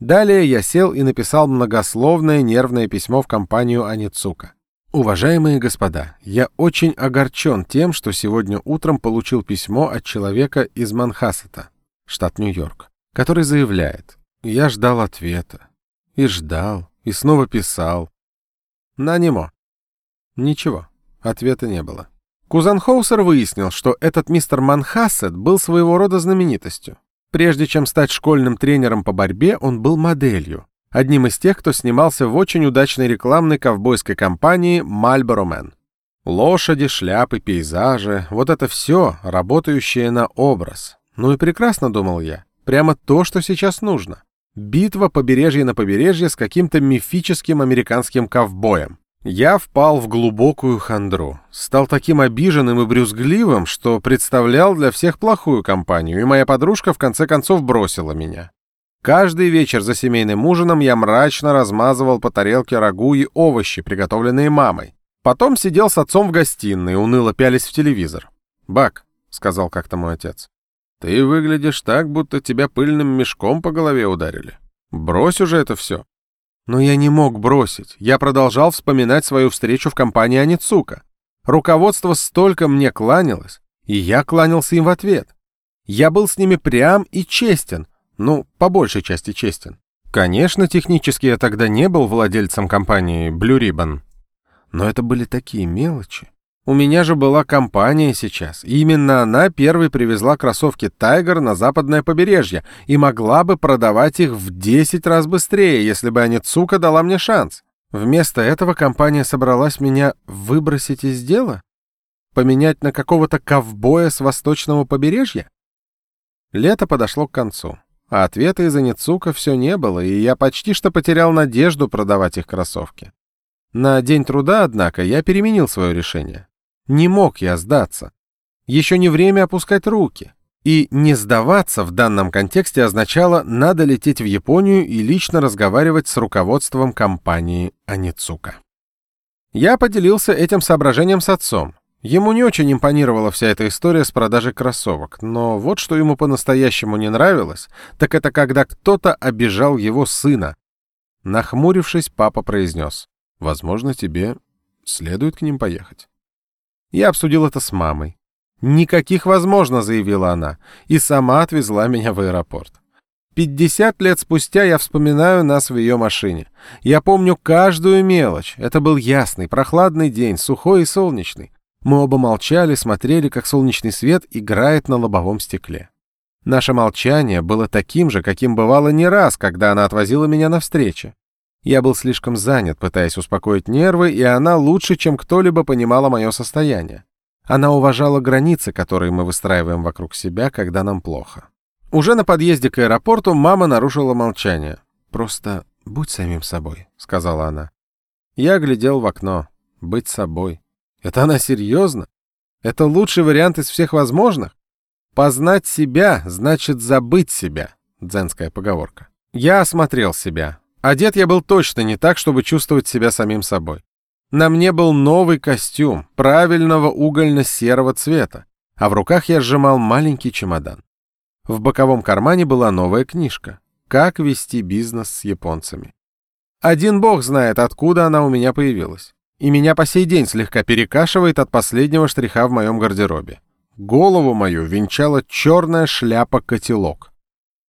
Далее я сел и написал многословное нервное письмо в компанию Аницука. Уважаемые господа, я очень огорчен тем, что сегодня утром получил письмо от человека из Манхассета, штат Нью-Йорк, который заявляет, я ждал ответа, и ждал, и снова писал. На немо. Ничего, ответа не было. Кузан Хоусер выяснил, что этот мистер Манхассет был своего рода знаменитостью. Прежде чем стать школьным тренером по борьбе, он был моделью, одним из тех, кто снимался в очень удачной рекламной ковбойской компании Marlboro Man. Лошади, шляпы, пейзажи — вот это все, работающее на образ. Ну и прекрасно, думал я, прямо то, что сейчас нужно. Битва побережья на побережье с каким-то мифическим американским ковбоем. Я впал в глубокую хандру, стал таким обиженным и брюзгливым, что представлял для всех плохую компанию, и моя подружка в конце концов бросила меня. Каждый вечер за семейным ужином я мрачно размазывал по тарелке рагу и овощи, приготовленные мамой. Потом сидел с отцом в гостиной, уныло пялись в телевизор. «Бак», — сказал как-то мой отец, — «ты выглядишь так, будто тебя пыльным мешком по голове ударили. Брось уже это все». Но я не мог бросить. Я продолжал вспоминать свою встречу в компании Аницука. Руководство столько мне кланялось, и я кланялся им в ответ. Я был с ними прям и честен, ну, по большей части честен. Конечно, технически я тогда не был владельцем компании Blue Ribbon. Но это были такие мелочи. У меня же была компания сейчас, именно она первой привезла кроссовки Tiger на западное побережье и могла бы продавать их в 10 раз быстрее, если бы Аницука дала мне шанс. Вместо этого компания собралась меня выбросить из дела? Поменять на какого-то ковбоя с восточного побережья? Лето подошло к концу, а ответа из Аницука все не было, и я почти что потерял надежду продавать их кроссовки. На день труда, однако, я переменил свое решение. Не мог я сдаться. Еще не время опускать руки. И не сдаваться в данном контексте означало «надо лететь в Японию и лично разговаривать с руководством компании Аницука». Я поделился этим соображением с отцом. Ему не очень импонировала вся эта история с продажей кроссовок, но вот что ему по-настоящему не нравилось, так это когда кто-то обижал его сына. Нахмурившись, папа произнес, «Возможно, тебе следует к ним поехать». Я обсудил это с мамой. «Никаких возможно», — заявила она, и сама отвезла меня в аэропорт. Пятьдесят лет спустя я вспоминаю нас в ее машине. Я помню каждую мелочь. Это был ясный, прохладный день, сухой и солнечный. Мы оба молчали, смотрели, как солнечный свет играет на лобовом стекле. Наше молчание было таким же, каким бывало не раз, когда она отвозила меня на встречи. Я был слишком занят, пытаясь успокоить нервы, и она лучше, чем кто-либо понимала мое состояние. Она уважала границы, которые мы выстраиваем вокруг себя, когда нам плохо. Уже на подъезде к аэропорту мама нарушила молчание. «Просто будь самим собой», — сказала она. Я глядел в окно. «Быть собой». Это она серьезно? Это лучший вариант из всех возможных? Познать себя значит забыть себя. Дзенская поговорка. Я осмотрел себя. Одет я был точно не так, чтобы чувствовать себя самим собой. На мне был новый костюм, правильного угольно-серого цвета, а в руках я сжимал маленький чемодан. В боковом кармане была новая книжка «Как вести бизнес с японцами». Один бог знает, откуда она у меня появилась. И меня по сей день слегка перекашивает от последнего штриха в моем гардеробе. Голову мою венчала черная шляпа-котелок.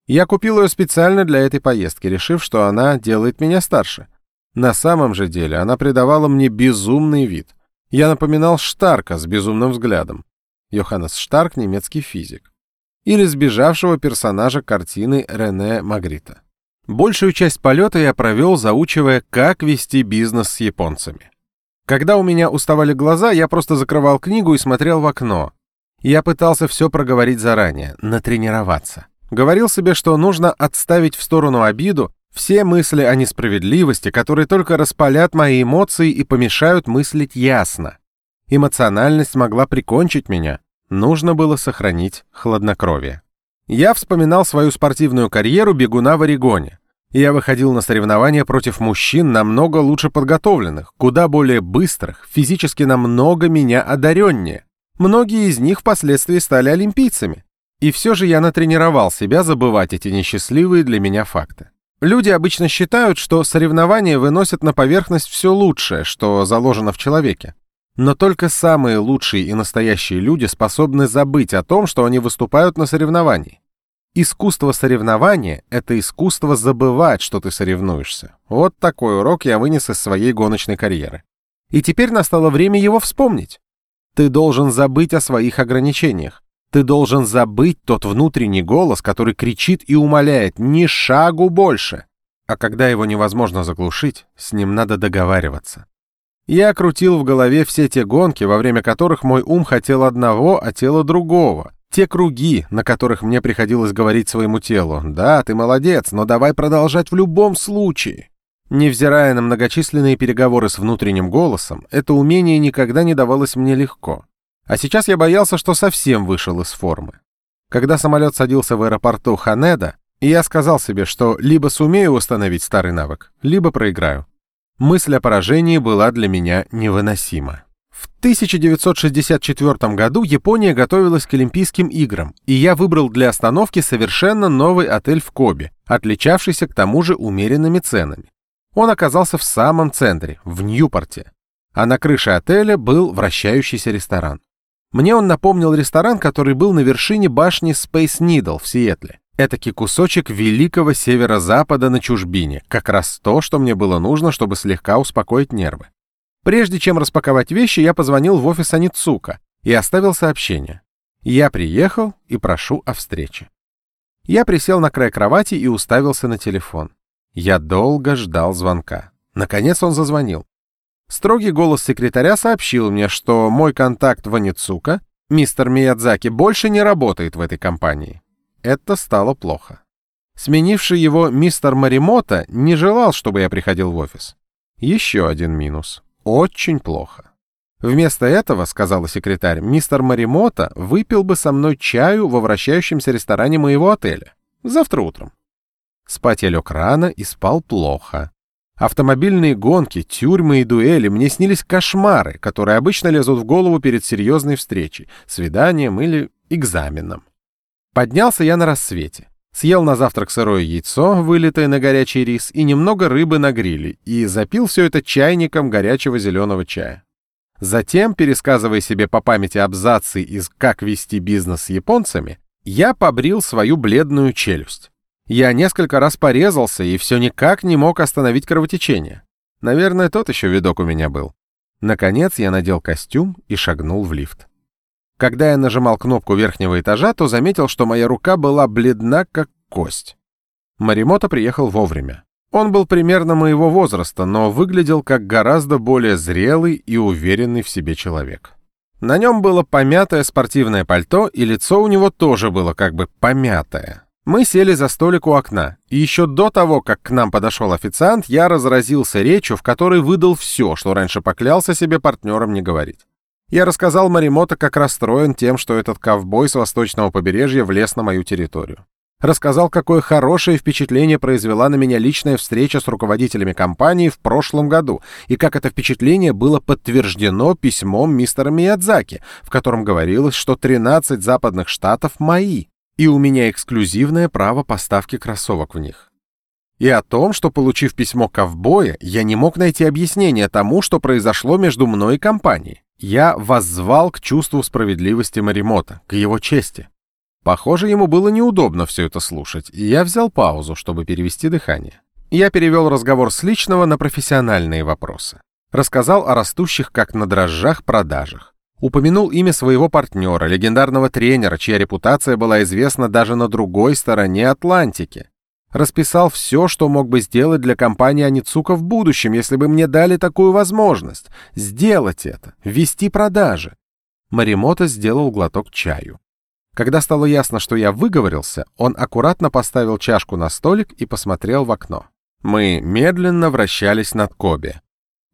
Я купил ее специально для этой поездки, решив, что она делает меня старше. На самом же деле она придавала мне безумный вид. Я напоминал Штарка с безумным взглядом. Йоханнес Штарк — немецкий физик. Или сбежавшего персонажа картины Рене Магрита. Большую часть полета я провел, заучивая, как вести бизнес с японцами. Когда у меня уставали глаза, я просто закрывал книгу и смотрел в окно. Я пытался все проговорить заранее, натренироваться. Говорил себе, что нужно отставить в сторону обиду все мысли о несправедливости, которые только распалят мои эмоции и помешают мыслить ясно. Эмоциональность могла прикончить меня. Нужно было сохранить хладнокровие. Я вспоминал свою спортивную карьеру бегуна в Орегоне. Я выходил на соревнования против мужчин намного лучше подготовленных, куда более быстрых, физически намного меня одареннее. Многие из них впоследствии стали олимпийцами. И все же я натренировал себя забывать эти несчастливые для меня факты. Люди обычно считают, что соревнования выносят на поверхность все лучшее, что заложено в человеке. Но только самые лучшие и настоящие люди способны забыть о том, что они выступают на соревновании. Искусство соревнования — это искусство забывать, что ты соревнуешься. Вот такой урок я вынес из своей гоночной карьеры. И теперь настало время его вспомнить. Ты должен забыть о своих ограничениях. Ты должен забыть тот внутренний голос, который кричит и умоляет «ни шагу больше». А когда его невозможно заглушить, с ним надо договариваться. Я крутил в голове все те гонки, во время которых мой ум хотел одного, а тело другого. Те круги, на которых мне приходилось говорить своему телу «Да, ты молодец, но давай продолжать в любом случае». Невзирая на многочисленные переговоры с внутренним голосом, это умение никогда не давалось мне легко. А сейчас я боялся, что совсем вышел из формы. Когда самолет садился в аэропорту Ханеда, я сказал себе, что либо сумею восстановить старый навык, либо проиграю. Мысль о поражении была для меня невыносима. В 1964 году Япония готовилась к Олимпийским играм, и я выбрал для остановки совершенно новый отель в Кобе, отличавшийся к тому же умеренными ценами. Он оказался в самом центре, в Ньюпорте, а на крыше отеля был вращающийся ресторан. Мне он напомнил ресторан, который был на вершине башни Space Needle в Сиэтле. Этакий кусочек великого северо-запада на чужбине, как раз то, что мне было нужно, чтобы слегка успокоить нервы. Прежде чем распаковать вещи, я позвонил в офис Аницука и оставил сообщение. Я приехал и прошу о встрече. Я присел на край кровати и уставился на телефон. Я долго ждал звонка, Наконец он зазвонил. Строгий голос секретаря сообщил мне, что мой контакт Ваницука, мистер Миядзаки, больше не работает в этой компании. Это стало плохо. Сменивший его мистер Маримото не желал, чтобы я приходил в офис. Еще один минус. Очень плохо. Вместо этого, сказала секретарь, мистер Маримото выпил бы со мной чаю во вращающемся ресторане моего отеля. Завтра утром. Спать я лег рано и спал плохо. Автомобильные гонки, тюрьмы и дуэли мне снились кошмары, которые обычно лезут в голову перед серьезной встречей, свиданием или экзаменом. Поднялся я на рассвете. Съел на завтрак сырое яйцо, вылитое на горячий рис, и немного рыбы на гриле, и запил все это чайником горячего зеленого чая. Затем, пересказывая себе по памяти абзацы из «Как вести бизнес с японцами», я побрил свою бледную челюсть. Я несколько раз порезался и все никак не мог остановить кровотечение. Наверное, тот еще видок у меня был. Наконец я надел костюм и шагнул в лифт. Когда я нажимал кнопку верхнего этажа, то заметил, что моя рука была бледна, как кость. Маримото приехал вовремя. Он был примерно моего возраста, но выглядел как гораздо более зрелый и уверенный в себе человек. На нем было помятое спортивное пальто, и лицо у него тоже было как бы помятое. Мы сели за столик у окна, и еще до того, как к нам подошел официант, я разразился речью, в которой выдал все, что раньше поклялся себе партнерам не говорить. Я рассказал Маримото, как расстроен тем, что этот ковбой с восточного побережья влез на мою территорию. Рассказал, какое хорошее впечатление произвела на меня личная встреча с руководителями компании в прошлом году, и как это впечатление было подтверждено письмом мистера Миядзаки, в котором говорилось, что 13 западных штатов мои, и у меня эксклюзивное право поставки кроссовок в них. И о том, что, получив письмо ковбоя, я не мог найти объяснение тому, что произошло между мной и компанией. Я воззвал к чувству справедливости Маримота, к его чести. Похоже, ему было неудобно все это слушать, и я взял паузу, чтобы перевести дыхание. Я перевел разговор с личного на профессиональные вопросы. Рассказал о растущих как на дрожжах продажах. Упомянул имя своего партнера, легендарного тренера, чья репутация была известна даже на другой стороне Атлантики. Расписал все, что мог бы сделать для компании Аницука в будущем, если бы мне дали такую возможность. Сделать это, вести продажи. Маримото сделал глоток чаю. Когда стало ясно, что я выговорился, он аккуратно поставил чашку на столик и посмотрел в окно. Мы медленно вращались над Коби.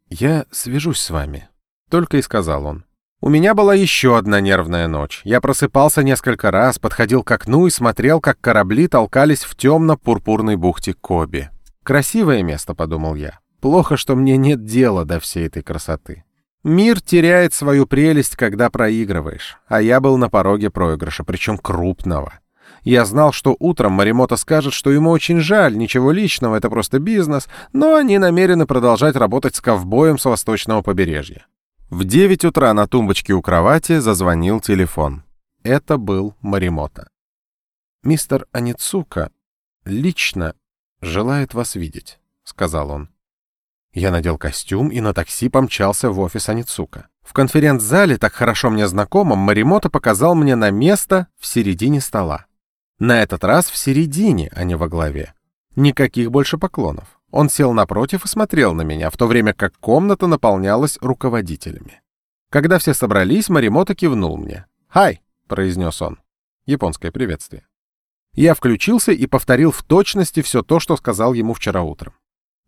«Я свяжусь с вами», — только и сказал он. У меня была еще одна нервная ночь. Я просыпался несколько раз, подходил к окну и смотрел, как корабли толкались в темно-пурпурной бухте Коби. «Красивое место», — подумал я. «Плохо, что мне нет дела до всей этой красоты». Мир теряет свою прелесть, когда проигрываешь, а я был на пороге проигрыша, причем крупного. Я знал, что утром Маримото скажет, что ему очень жаль, ничего личного, это просто бизнес, но они намерены продолжать работать с ковбоем с восточного побережья. В 9 утра на тумбочке у кровати зазвонил телефон. Это был Маримото. «Мистер Аницука лично желает вас видеть», — сказал он. Я надел костюм и на такси помчался в офис Аницука. В конференц-зале, так хорошо мне знакомом, Маримото показал мне на место в середине стола. На этот раз в середине, а не во главе. Никаких больше поклонов. Он сел напротив и смотрел на меня, в то время как комната наполнялась руководителями. Когда все собрались, Маримото кивнул мне. «Хай!» — произнес он. Японское приветствие. Я включился и повторил в точности все то, что сказал ему вчера утром.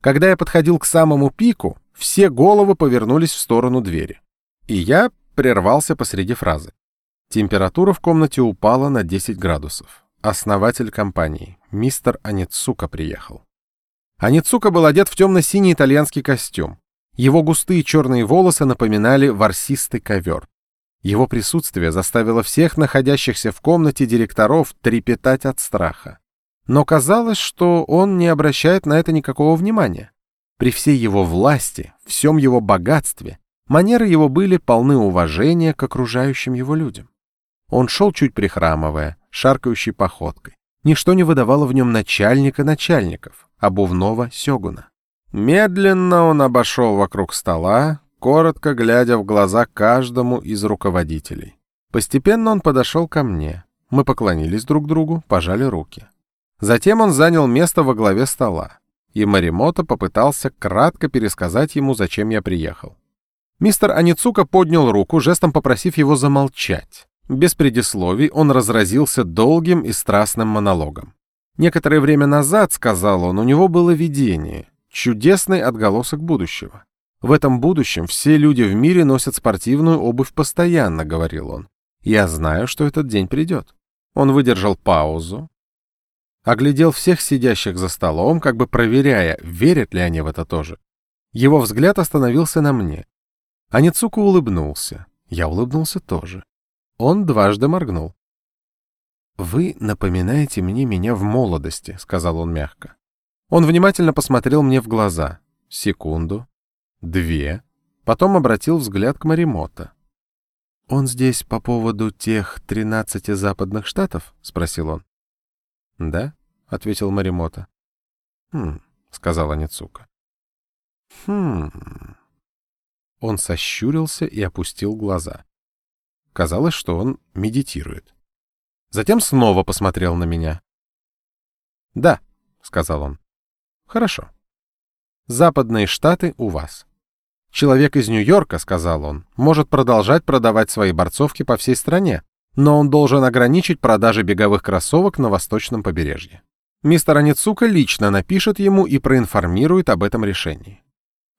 Когда я подходил к самому пику, все головы повернулись в сторону двери. И я прервался посреди фразы. Температура в комнате упала на 10 градусов. Основатель компании, мистер Аницука, приехал. Аницука был одет в темно-синий итальянский костюм. Его густые черные волосы напоминали ворсистый ковер. Его присутствие заставило всех находящихся в комнате директоров трепетать от страха. Но казалось, что он не обращает на это никакого внимания. При всей его власти, всем его богатстве, манеры его были полны уважения к окружающим его людям. Он шел чуть прихрамывая, шаркающей походкой. Ничто не выдавало в нем начальника начальников, обувного сёгуна. Медленно он обошел вокруг стола, коротко глядя в глаза каждому из руководителей. Постепенно он подошел ко мне. Мы поклонились друг другу, пожали руки. Затем он занял место во главе стола. и Маримото попытался кратко пересказать ему, зачем я приехал. Мистер Аницука поднял руку, жестом попросив его замолчать. Без предисловий он разразился долгим и страстным монологом. Некоторое время назад, сказал он, у него было видение, чудесный отголосок будущего. В этом будущем все люди в мире носят спортивную обувь постоянно, говорил он. Я знаю, что этот день придет. Он выдержал паузу, оглядел всех сидящих за столом, как бы проверяя, верят ли они в это тоже. Его взгляд остановился на мне. Аницуку улыбнулся. Я улыбнулся тоже. Он дважды моргнул. «Вы напоминаете мне меня в молодости», — сказал он мягко. Он внимательно посмотрел мне в глаза. Секунду. Две. Потом обратил взгляд к Маримото. «Он здесь по поводу тех тринадцати западных штатов?» — спросил он. «Да», — ответил Маримото. «Хм», — сказала Ницука. «Хм...» Он сощурился и опустил глаза. Казалось, что он медитирует. Затем снова посмотрел на меня. «Да», — сказал он. «Хорошо. Западные штаты у вас. Человек из Нью-Йорка, — сказал он, — может продолжать продавать свои борцовки по всей стране, но он должен ограничить продажи беговых кроссовок на восточном побережье. Мистер Аницука лично напишет ему и проинформирует об этом решении.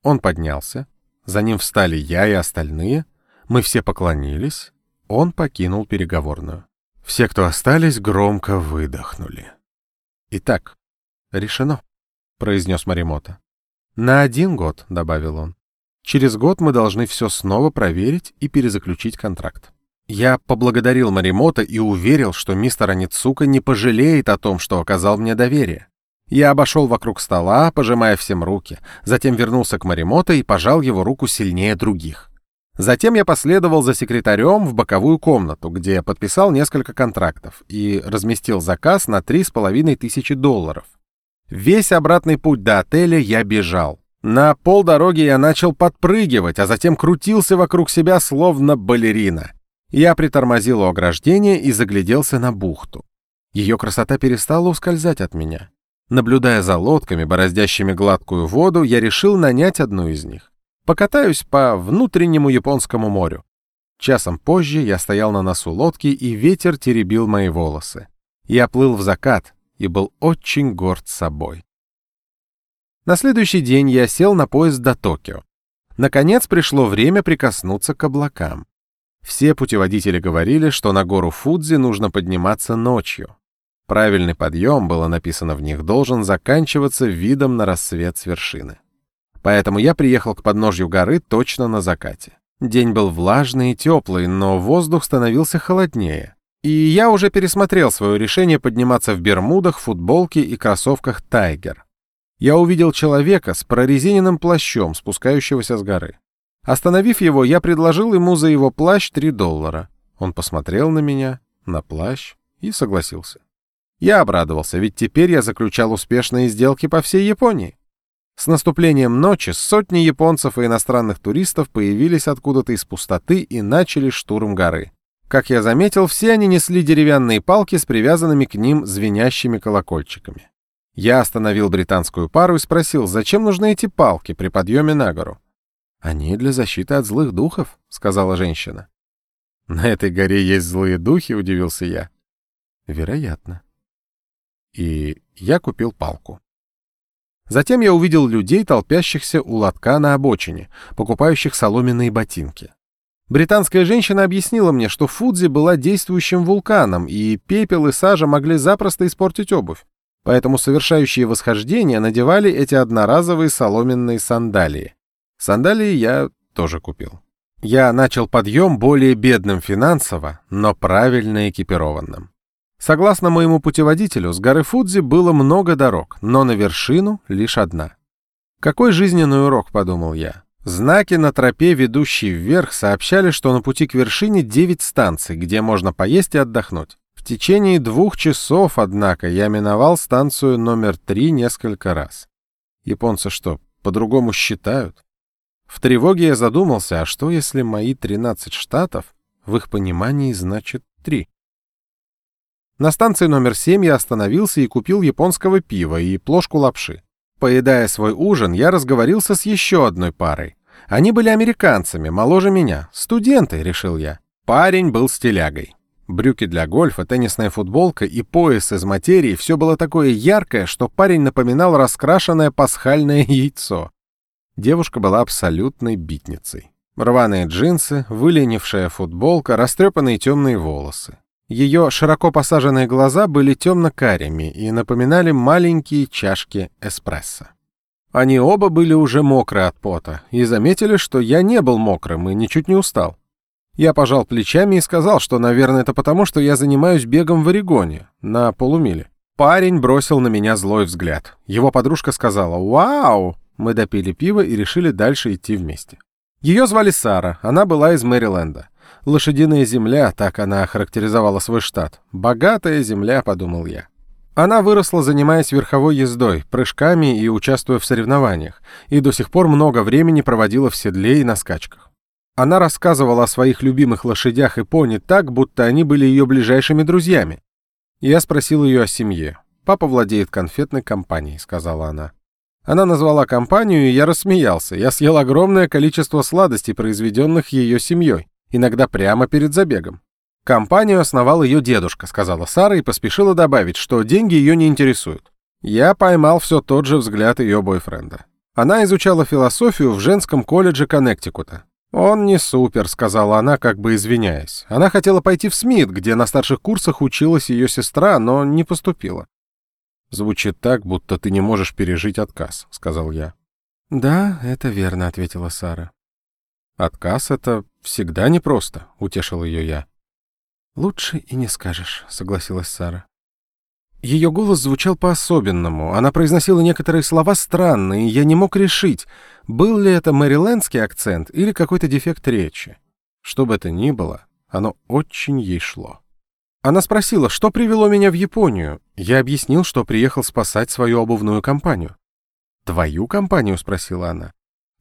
Он поднялся, за ним встали я и остальные, мы все поклонились, он покинул переговорную. Все, кто остались, громко выдохнули. «Итак, решено», — произнес Маримото. «На один год», — добавил он. «Через год мы должны все снова проверить и перезаключить контракт». Я поблагодарил Маримото и уверил, что мистер Аницука не пожалеет о том, что оказал мне доверие. Я обошел вокруг стола, пожимая всем руки, затем вернулся к Маримото и пожал его руку сильнее других. Затем я последовал за секретарем в боковую комнату, где подписал несколько контрактов и разместил заказ на три с половиной тысячи долларов. Весь обратный путь до отеля я бежал. На полдороги я начал подпрыгивать, а затем крутился вокруг себя словно балерина. Я притормозил у ограждения и загляделся на бухту. Ее красота перестала ускользать от меня. Наблюдая за лодками, бороздящими гладкую воду, я решил нанять одну из них. Покатаюсь по внутреннему Японскому морю. Часом позже я стоял на носу лодки, и ветер теребил мои волосы. Я плыл в закат и был очень горд собой. На следующий день я сел на поезд до Токио. Наконец пришло время прикоснуться к облакам. Все путеводители говорили, что на гору Фудзи нужно подниматься ночью. Правильный подъем, было написано в них, должен заканчиваться видом на рассвет с вершины. Поэтому я приехал к подножью горы точно на закате. День был влажный и теплый, но воздух становился холоднее. И я уже пересмотрел свое решение подниматься в бермудах, футболке и кроссовках «Тайгер». Я увидел человека с прорезиненным плащом, спускающегося с горы. Остановив его, я предложил ему за его плащ 3 доллара. Он посмотрел на меня, на плащ и согласился. Я обрадовался, ведь теперь я заключал успешные сделки по всей Японии. С наступлением ночи сотни японцев и иностранных туристов появились откуда-то из пустоты и начали штурм горы. Как я заметил, все они несли деревянные палки с привязанными к ним звенящими колокольчиками. Я остановил британскую пару и спросил, зачем нужны эти палки при подъеме на гору. «Они для защиты от злых духов», — сказала женщина. «На этой горе есть злые духи?» — удивился я. «Вероятно». И я купил палку. Затем я увидел людей, толпящихся у лотка на обочине, покупающих соломенные ботинки. Британская женщина объяснила мне, что Фудзи была действующим вулканом, и пепел и сажа могли запросто испортить обувь. Поэтому совершающие восхождение надевали эти одноразовые соломенные сандалии. Сандалии я тоже купил. Я начал подъем более бедным финансово, но правильно экипированным. Согласно моему путеводителю, с горы Фудзи было много дорог, но на вершину лишь одна. Какой жизненный урок, подумал я. Знаки на тропе, ведущей вверх, сообщали, что на пути к вершине 9 станций, где можно поесть и отдохнуть. В течение двух часов, однако, я миновал станцию номер 3 несколько раз. Японцы что, по-другому считают? В тревоге я задумался, а что если мои 13 штатов в их понимании значит 3? На станции номер 7 я остановился и купил японского пива и плошку лапши. поедая свой ужин, я разговорился с еще одной парой. Они были американцами, моложе меня, студенты, решил я. Парень был стилягой. Брюки для гольфа, теннисная футболка и пояс из материи — все было такое яркое, что парень напоминал раскрашенное пасхальное яйцо. Девушка была абсолютной битницей. Рваные джинсы, выленившая футболка, растрепанные темные волосы. Ее широко посаженные глаза были темно-карими и напоминали маленькие чашки эспрессо. Они оба были уже мокры от пота и заметили, что я не был мокрым и ничуть не устал. Я пожал плечами и сказал, что, наверное, это потому, что я занимаюсь бегом в Орегоне, на полумиле. Парень бросил на меня злой взгляд. Его подружка сказала «Вау!». Мы допили пиво и решили дальше идти вместе. Ее звали Сара, она была из Мэриленда. «Лошадиная земля», так она охарактеризовала свой штат. «Богатая земля», — подумал я. Она выросла, занимаясь верховой ездой, прыжками и участвуя в соревнованиях, и до сих пор много времени проводила в седле и на скачках. Она рассказывала о своих любимых лошадях и пони так, будто они были ее ближайшими друзьями. Я спросил ее о семье. «Папа владеет конфетной компанией», — сказала она. Она назвала компанию, и я рассмеялся. Я съел огромное количество сладостей, произведенных ее семьей, иногда прямо перед забегом. Компанию основал ее дедушка, сказала Сара и поспешила добавить, что деньги ее не интересуют. Я поймал все тот же взгляд ее бойфренда. Она изучала философию в женском колледже Коннектикута. «Он не супер», — сказала она, как бы извиняясь. Она хотела пойти в СМИТ, где на старших курсах училась ее сестра, но не поступила. «Звучит так, будто ты не можешь пережить отказ», — сказал я. «Да, это верно», — ответила Сара. «Отказ — это всегда непросто», — утешил ее я. «Лучше и не скажешь», — согласилась Сара. Ее голос звучал по-особенному. Она произносила некоторые слова странные, и я не мог решить, был ли это мэрилендский акцент или какой-то дефект речи. Что бы это ни было, оно очень ей шло. Она спросила, что привело меня в Японию. Я объяснил, что приехал спасать свою обувную компанию. «Твою компанию?» — спросила она.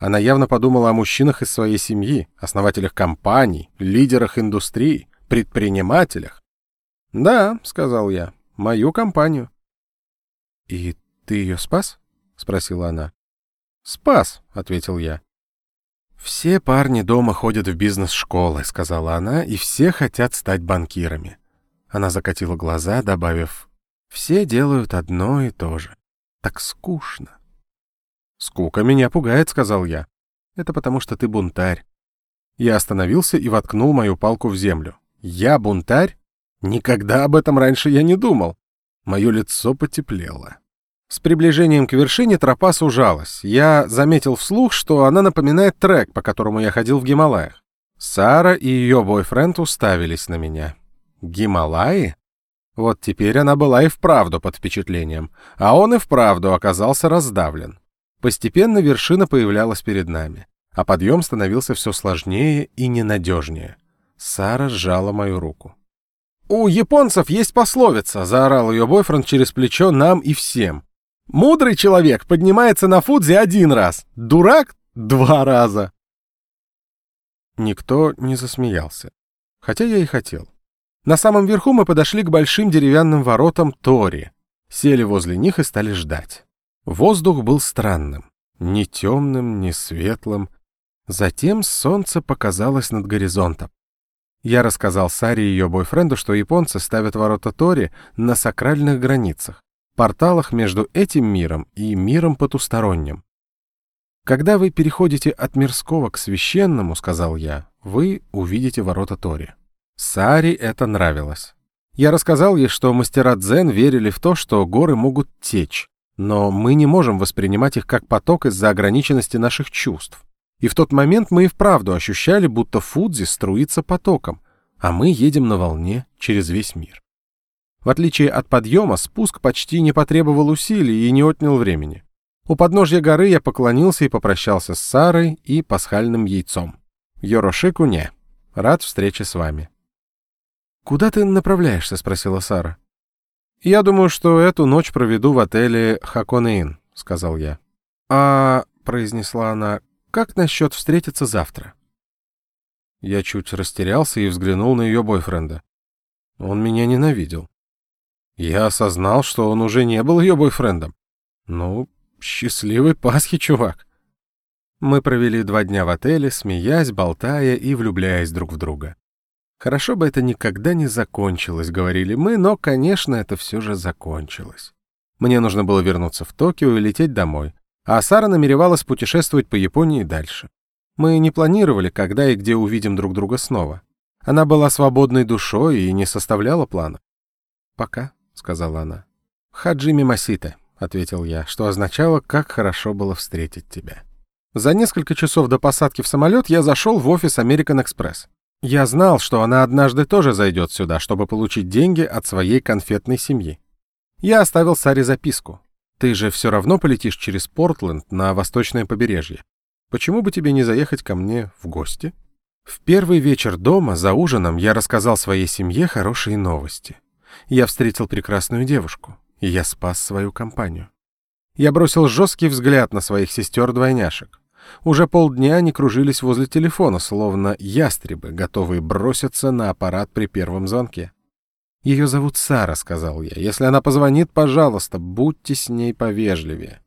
Она явно подумала о мужчинах из своей семьи, основателях компаний, лидерах индустрии, предпринимателях. «Да», — сказал я, Мою компанию. «И ты ее спас?» — спросила она. «Спас», — ответил я. «Все парни дома ходят в бизнес-школы», — сказала она, — «и все хотят стать банкирами». Она закатила глаза, добавив, «Все делают одно и то же. Так скучно». «Скука меня пугает», — сказал я. «Это потому, что ты бунтарь». Я остановился и воткнул мою палку в землю. «Я бунтарь? Никогда об этом раньше я не думал. Мое лицо потеплело. С приближением к вершине тропа сужалась. Я заметил вслух, что она напоминает трек, по которому я ходил в Гималаях. Сара и ее бойфренд уставились на меня. Гималаи? Вот теперь она была и вправду под впечатлением, а он и вправду оказался раздавлен. Постепенно вершина появлялась перед нами, а подъем становился все сложнее и ненадежнее. Сара сжала мою руку. «У японцев есть пословица», — заорал ее бойфренд через плечо нам и всем. «Мудрый человек поднимается на Фудзи один раз, дурак — два раза». Никто не засмеялся, хотя я и хотел. На самом верху мы подошли к большим деревянным воротам Тори, сели возле них и стали ждать. Воздух был странным, ни темным, ни светлым. Затем солнце показалось над горизонтом. Я рассказал Саре и ее бойфренду, что японцы ставят ворота Тори на сакральных границах, порталах между этим миром и миром потусторонним. «Когда вы переходите от мирского к священному, — сказал я, — вы увидите ворота Тори». Саре это нравилось. Я рассказал ей, что мастера дзен верили в то, что горы могут течь, но мы не можем воспринимать их как поток из-за ограниченности наших чувств. И в тот момент мы и вправду ощущали, будто Фудзи струится потоком, а мы едем на волне через весь мир. В отличие от подъема, спуск почти не потребовал усилий и не отнял времени. У подножья горы я поклонился и попрощался с Сарой и пасхальным яйцом. Йорошику не. Рад встрече с вами. «Куда ты направляешься?» — спросила Сара. «Я думаю, что эту ночь проведу в отеле Хаконеин», — сказал я. «А...» — произнесла она. Как насчет встретиться завтра?» Я чуть растерялся и взглянул на ее бойфренда. Он меня ненавидел. Я осознал, что он уже не был ее бойфрендом. Ну, Счастливой Пасхи, чувак. Мы провели два дня в отеле, смеясь, болтая и влюбляясь друг в друга. Хорошо бы это никогда не закончилось, говорили мы, но, конечно, это все же закончилось. Мне нужно было вернуться в Токио и лететь домой, а Сара намеревалась путешествовать по Японии дальше. Мы не планировали, когда и где увидим друг друга снова. Она была свободной душой и не составляла плана. «Пока», — сказала она. «Хаджими Масита», — ответил я, что означало, как хорошо было встретить тебя. За несколько часов до посадки в самолет я зашел в офис American Express. Я знал, что она однажды тоже зайдет сюда, чтобы получить деньги от своей конфетной семьи. Я оставил Саре записку. «Ты же все равно полетишь через Портленд на восточное побережье. Почему бы тебе не заехать ко мне в гости?» В первый вечер дома, за ужином, я рассказал своей семье хорошие новости. Я встретил прекрасную девушку, и я спас свою компанию. Я бросил жесткий взгляд на своих сестер-двойняшек. Уже полдня они кружились возле телефона, словно ястребы, готовые броситься на аппарат при первом звонке. «Ее зовут Сара», — сказал я. «Если она позвонит, пожалуйста, будьте с ней повежливее».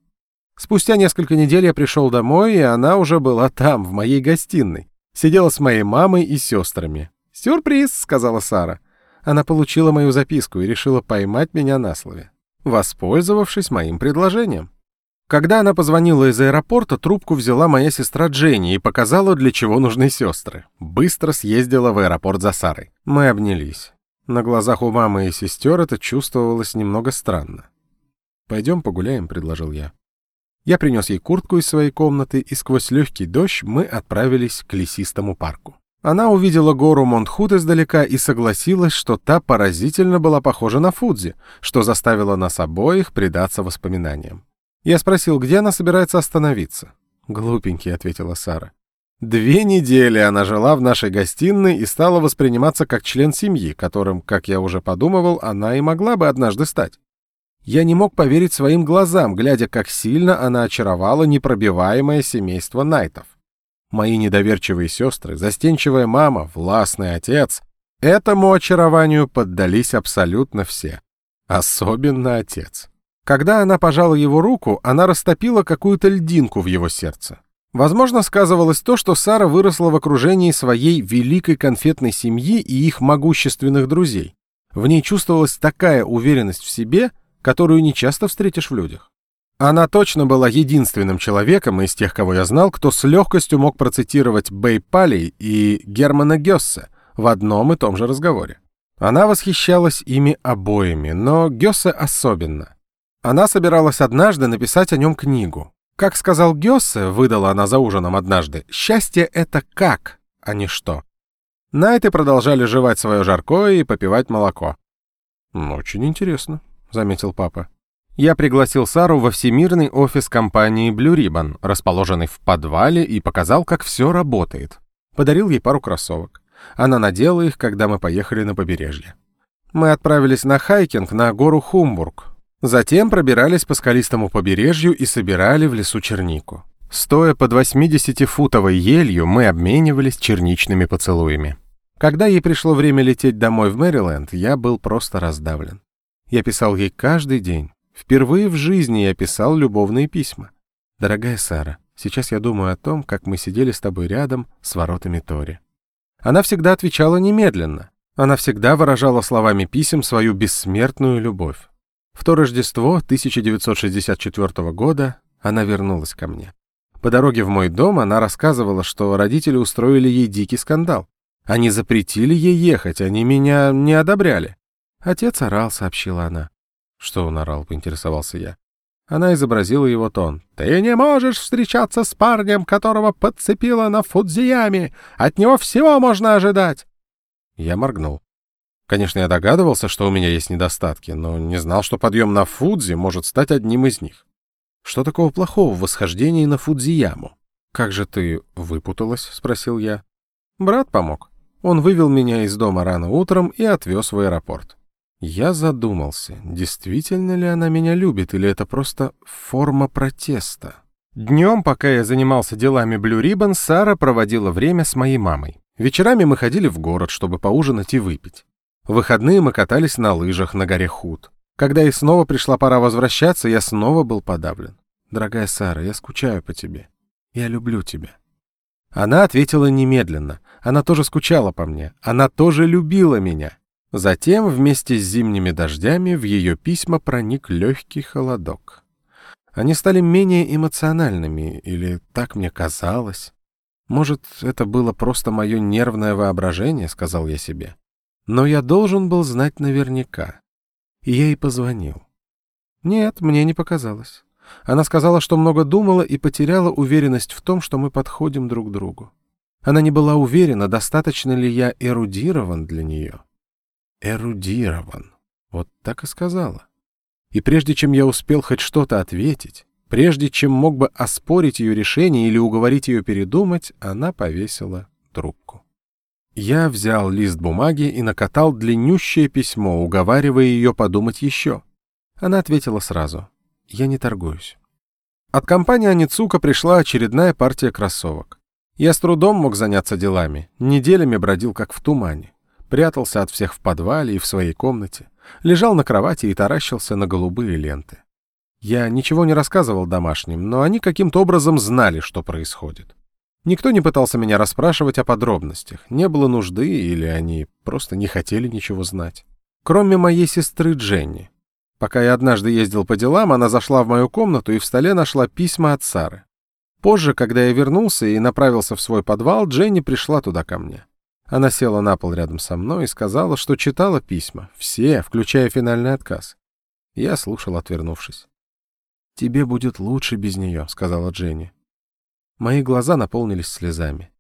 Спустя несколько недель я пришел домой, и она уже была там, в моей гостиной. Сидела с моей мамой и сестрами. «Сюрприз», — сказала Сара. Она получила мою записку и решила поймать меня на слове, воспользовавшись моим предложением. Когда она позвонила из аэропорта, трубку взяла моя сестра Дженни и показала, для чего нужны сестры. Быстро съездила в аэропорт за Сарой. Мы обнялись. На глазах у мамы и сестер это чувствовалось немного странно. «Пойдем погуляем», — предложил я. Я принес ей куртку из своей комнаты, и сквозь легкий дождь мы отправились к лесистому парку. Она увидела гору Монтхут издалека и согласилась, что та поразительно была похожа на Фудзи, что заставило нас обоих предаться воспоминаниям. Я спросил, где она собирается остановиться. «Глупенький», — ответила Сара. Две недели она жила в нашей гостиной и стала восприниматься как член семьи, которым, как я уже подумывал, она и могла бы однажды стать. Я не мог поверить своим глазам, глядя, как сильно она очаровала непробиваемое семейство Найтов. Мои недоверчивые сестры, застенчивая мама, властный отец — этому очарованию поддались абсолютно все. Особенно отец. Когда она пожала его руку, она растопила какую-то льдинку в его сердце. Возможно, сказывалось то, что Сара выросла в окружении своей великой конфетной семьи и их могущественных друзей. В ней чувствовалась такая уверенность в себе, которую не часто встретишь в людях. Она точно была единственным человеком из тех, кого я знал, кто с легкостью мог процитировать Бэй Палей и Германа Гессе в одном и том же разговоре. Она восхищалась ими обоими, но Гессе особенно. Она собиралась однажды написать о нем книгу, как сказал Гёссе, выдала она за ужином однажды, счастье — это как, а не что. Найты продолжали жевать свое жаркое и попивать молоко. «Очень интересно», — заметил папа. Я пригласил Сару во всемирный офис компании Blue Ribbon, расположенный в подвале, и показал, как все работает. Подарил ей пару кроссовок. Она надела их, когда мы поехали на побережье. Мы отправились на хайкинг на гору Хумбург, Затем пробирались по скалистому побережью и собирали в лесу чернику. Стоя под 80-футовой елью, мы обменивались черничными поцелуями. Когда ей пришло время лететь домой в Мэриленд, я был просто раздавлен. Я писал ей каждый день. Впервые в жизни я писал любовные письма. «Дорогая Сара, сейчас я думаю о том, как мы сидели с тобой рядом с воротами Тори». Она всегда отвечала немедленно. Она всегда выражала словами писем свою бессмертную любовь. В то Рождество 1964 года она вернулась ко мне. По дороге в мой дом она рассказывала, что родители устроили ей дикий скандал. Они запретили ей ехать, они меня не одобряли. Отец орал, сообщила она. Что он орал, поинтересовался я. Она изобразила его тон. «Ты не можешь встречаться с парнем, которого подцепила на Фудзияме! От него всего можно ожидать!» Я моргнул. Конечно, я догадывался, что у меня есть недостатки, но не знал, что подъем на Фудзи может стать одним из них. Что такого плохого в восхождении на Фудзияму? «Как же ты выпуталась?» — спросил я. Брат помог. Он вывел меня из дома рано утром и отвез в аэропорт. Я задумался, действительно ли она меня любит, или это просто форма протеста. Днем, пока я занимался делами Blue Ribbon, Сара проводила время с моей мамой. Вечерами мы ходили в город, чтобы поужинать и выпить. В выходные мы катались на лыжах на горе Худ. Когда и снова пришла пора возвращаться, я снова был подавлен. Дорогая Сара, я скучаю по тебе. Я люблю тебя». Она ответила немедленно. Она тоже скучала по мне. Она тоже любила меня. Затем, вместе с зимними дождями, в ее письма проник легкий холодок. Они стали менее эмоциональными, или так мне казалось. Может, это было просто мое нервное воображение, сказал я себе. Но я должен был знать наверняка. И я ей позвонил. Нет, мне не показалось. Она сказала, что много думала и потеряла уверенность в том, что мы подходим друг к другу. Она не была уверена, достаточно ли я эрудирован для нее. Эрудирован. Вот так и сказала. И прежде чем я успел хоть что-то ответить, прежде чем мог бы оспорить ее решение или уговорить ее передумать, она повесила трубку. Я взял лист бумаги и накатал длиннющее письмо, уговаривая ее подумать еще. Она ответила сразу. «Я не торгуюсь». От компании Аницука пришла очередная партия кроссовок. Я с трудом мог заняться делами, неделями бродил как в тумане. Прятался от всех в подвале и в своей комнате. Лежал на кровати и таращился на голубые ленты. Я ничего не рассказывал домашним, но они каким-то образом знали, что происходит. Никто не пытался меня расспрашивать о подробностях, не было нужды или они просто не хотели ничего знать. Кроме моей сестры Дженни. Пока я однажды ездил по делам, она зашла в мою комнату и в столе нашла письма от Сары. Позже, когда я вернулся и направился в свой подвал, Дженни пришла туда ко мне. Она села на пол рядом со мной и сказала, что читала письма, все, включая финальный отказ. Я слушал, отвернувшись. «Тебе будет лучше без нее», — сказала Дженни. Мои глаза наполнились слезами.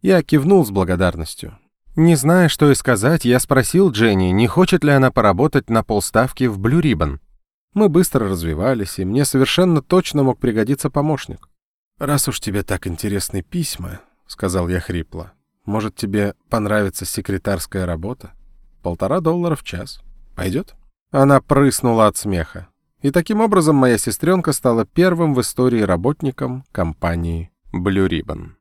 Я кивнул с благодарностью. Не зная, что и сказать, я спросил Дженни, не хочет ли она поработать на полставки в Blue Ribbon. Мы быстро развивались, и мне совершенно точно мог пригодиться помощник. «Раз уж тебе так интересны письма», — сказал я хрипло, — «может, тебе понравится секретарская работа? Полтора доллара в час. Пойдет?» Она прыснула от смеха. И таким образом моя сестренка стала первым в истории работником компании Blue Ribbon.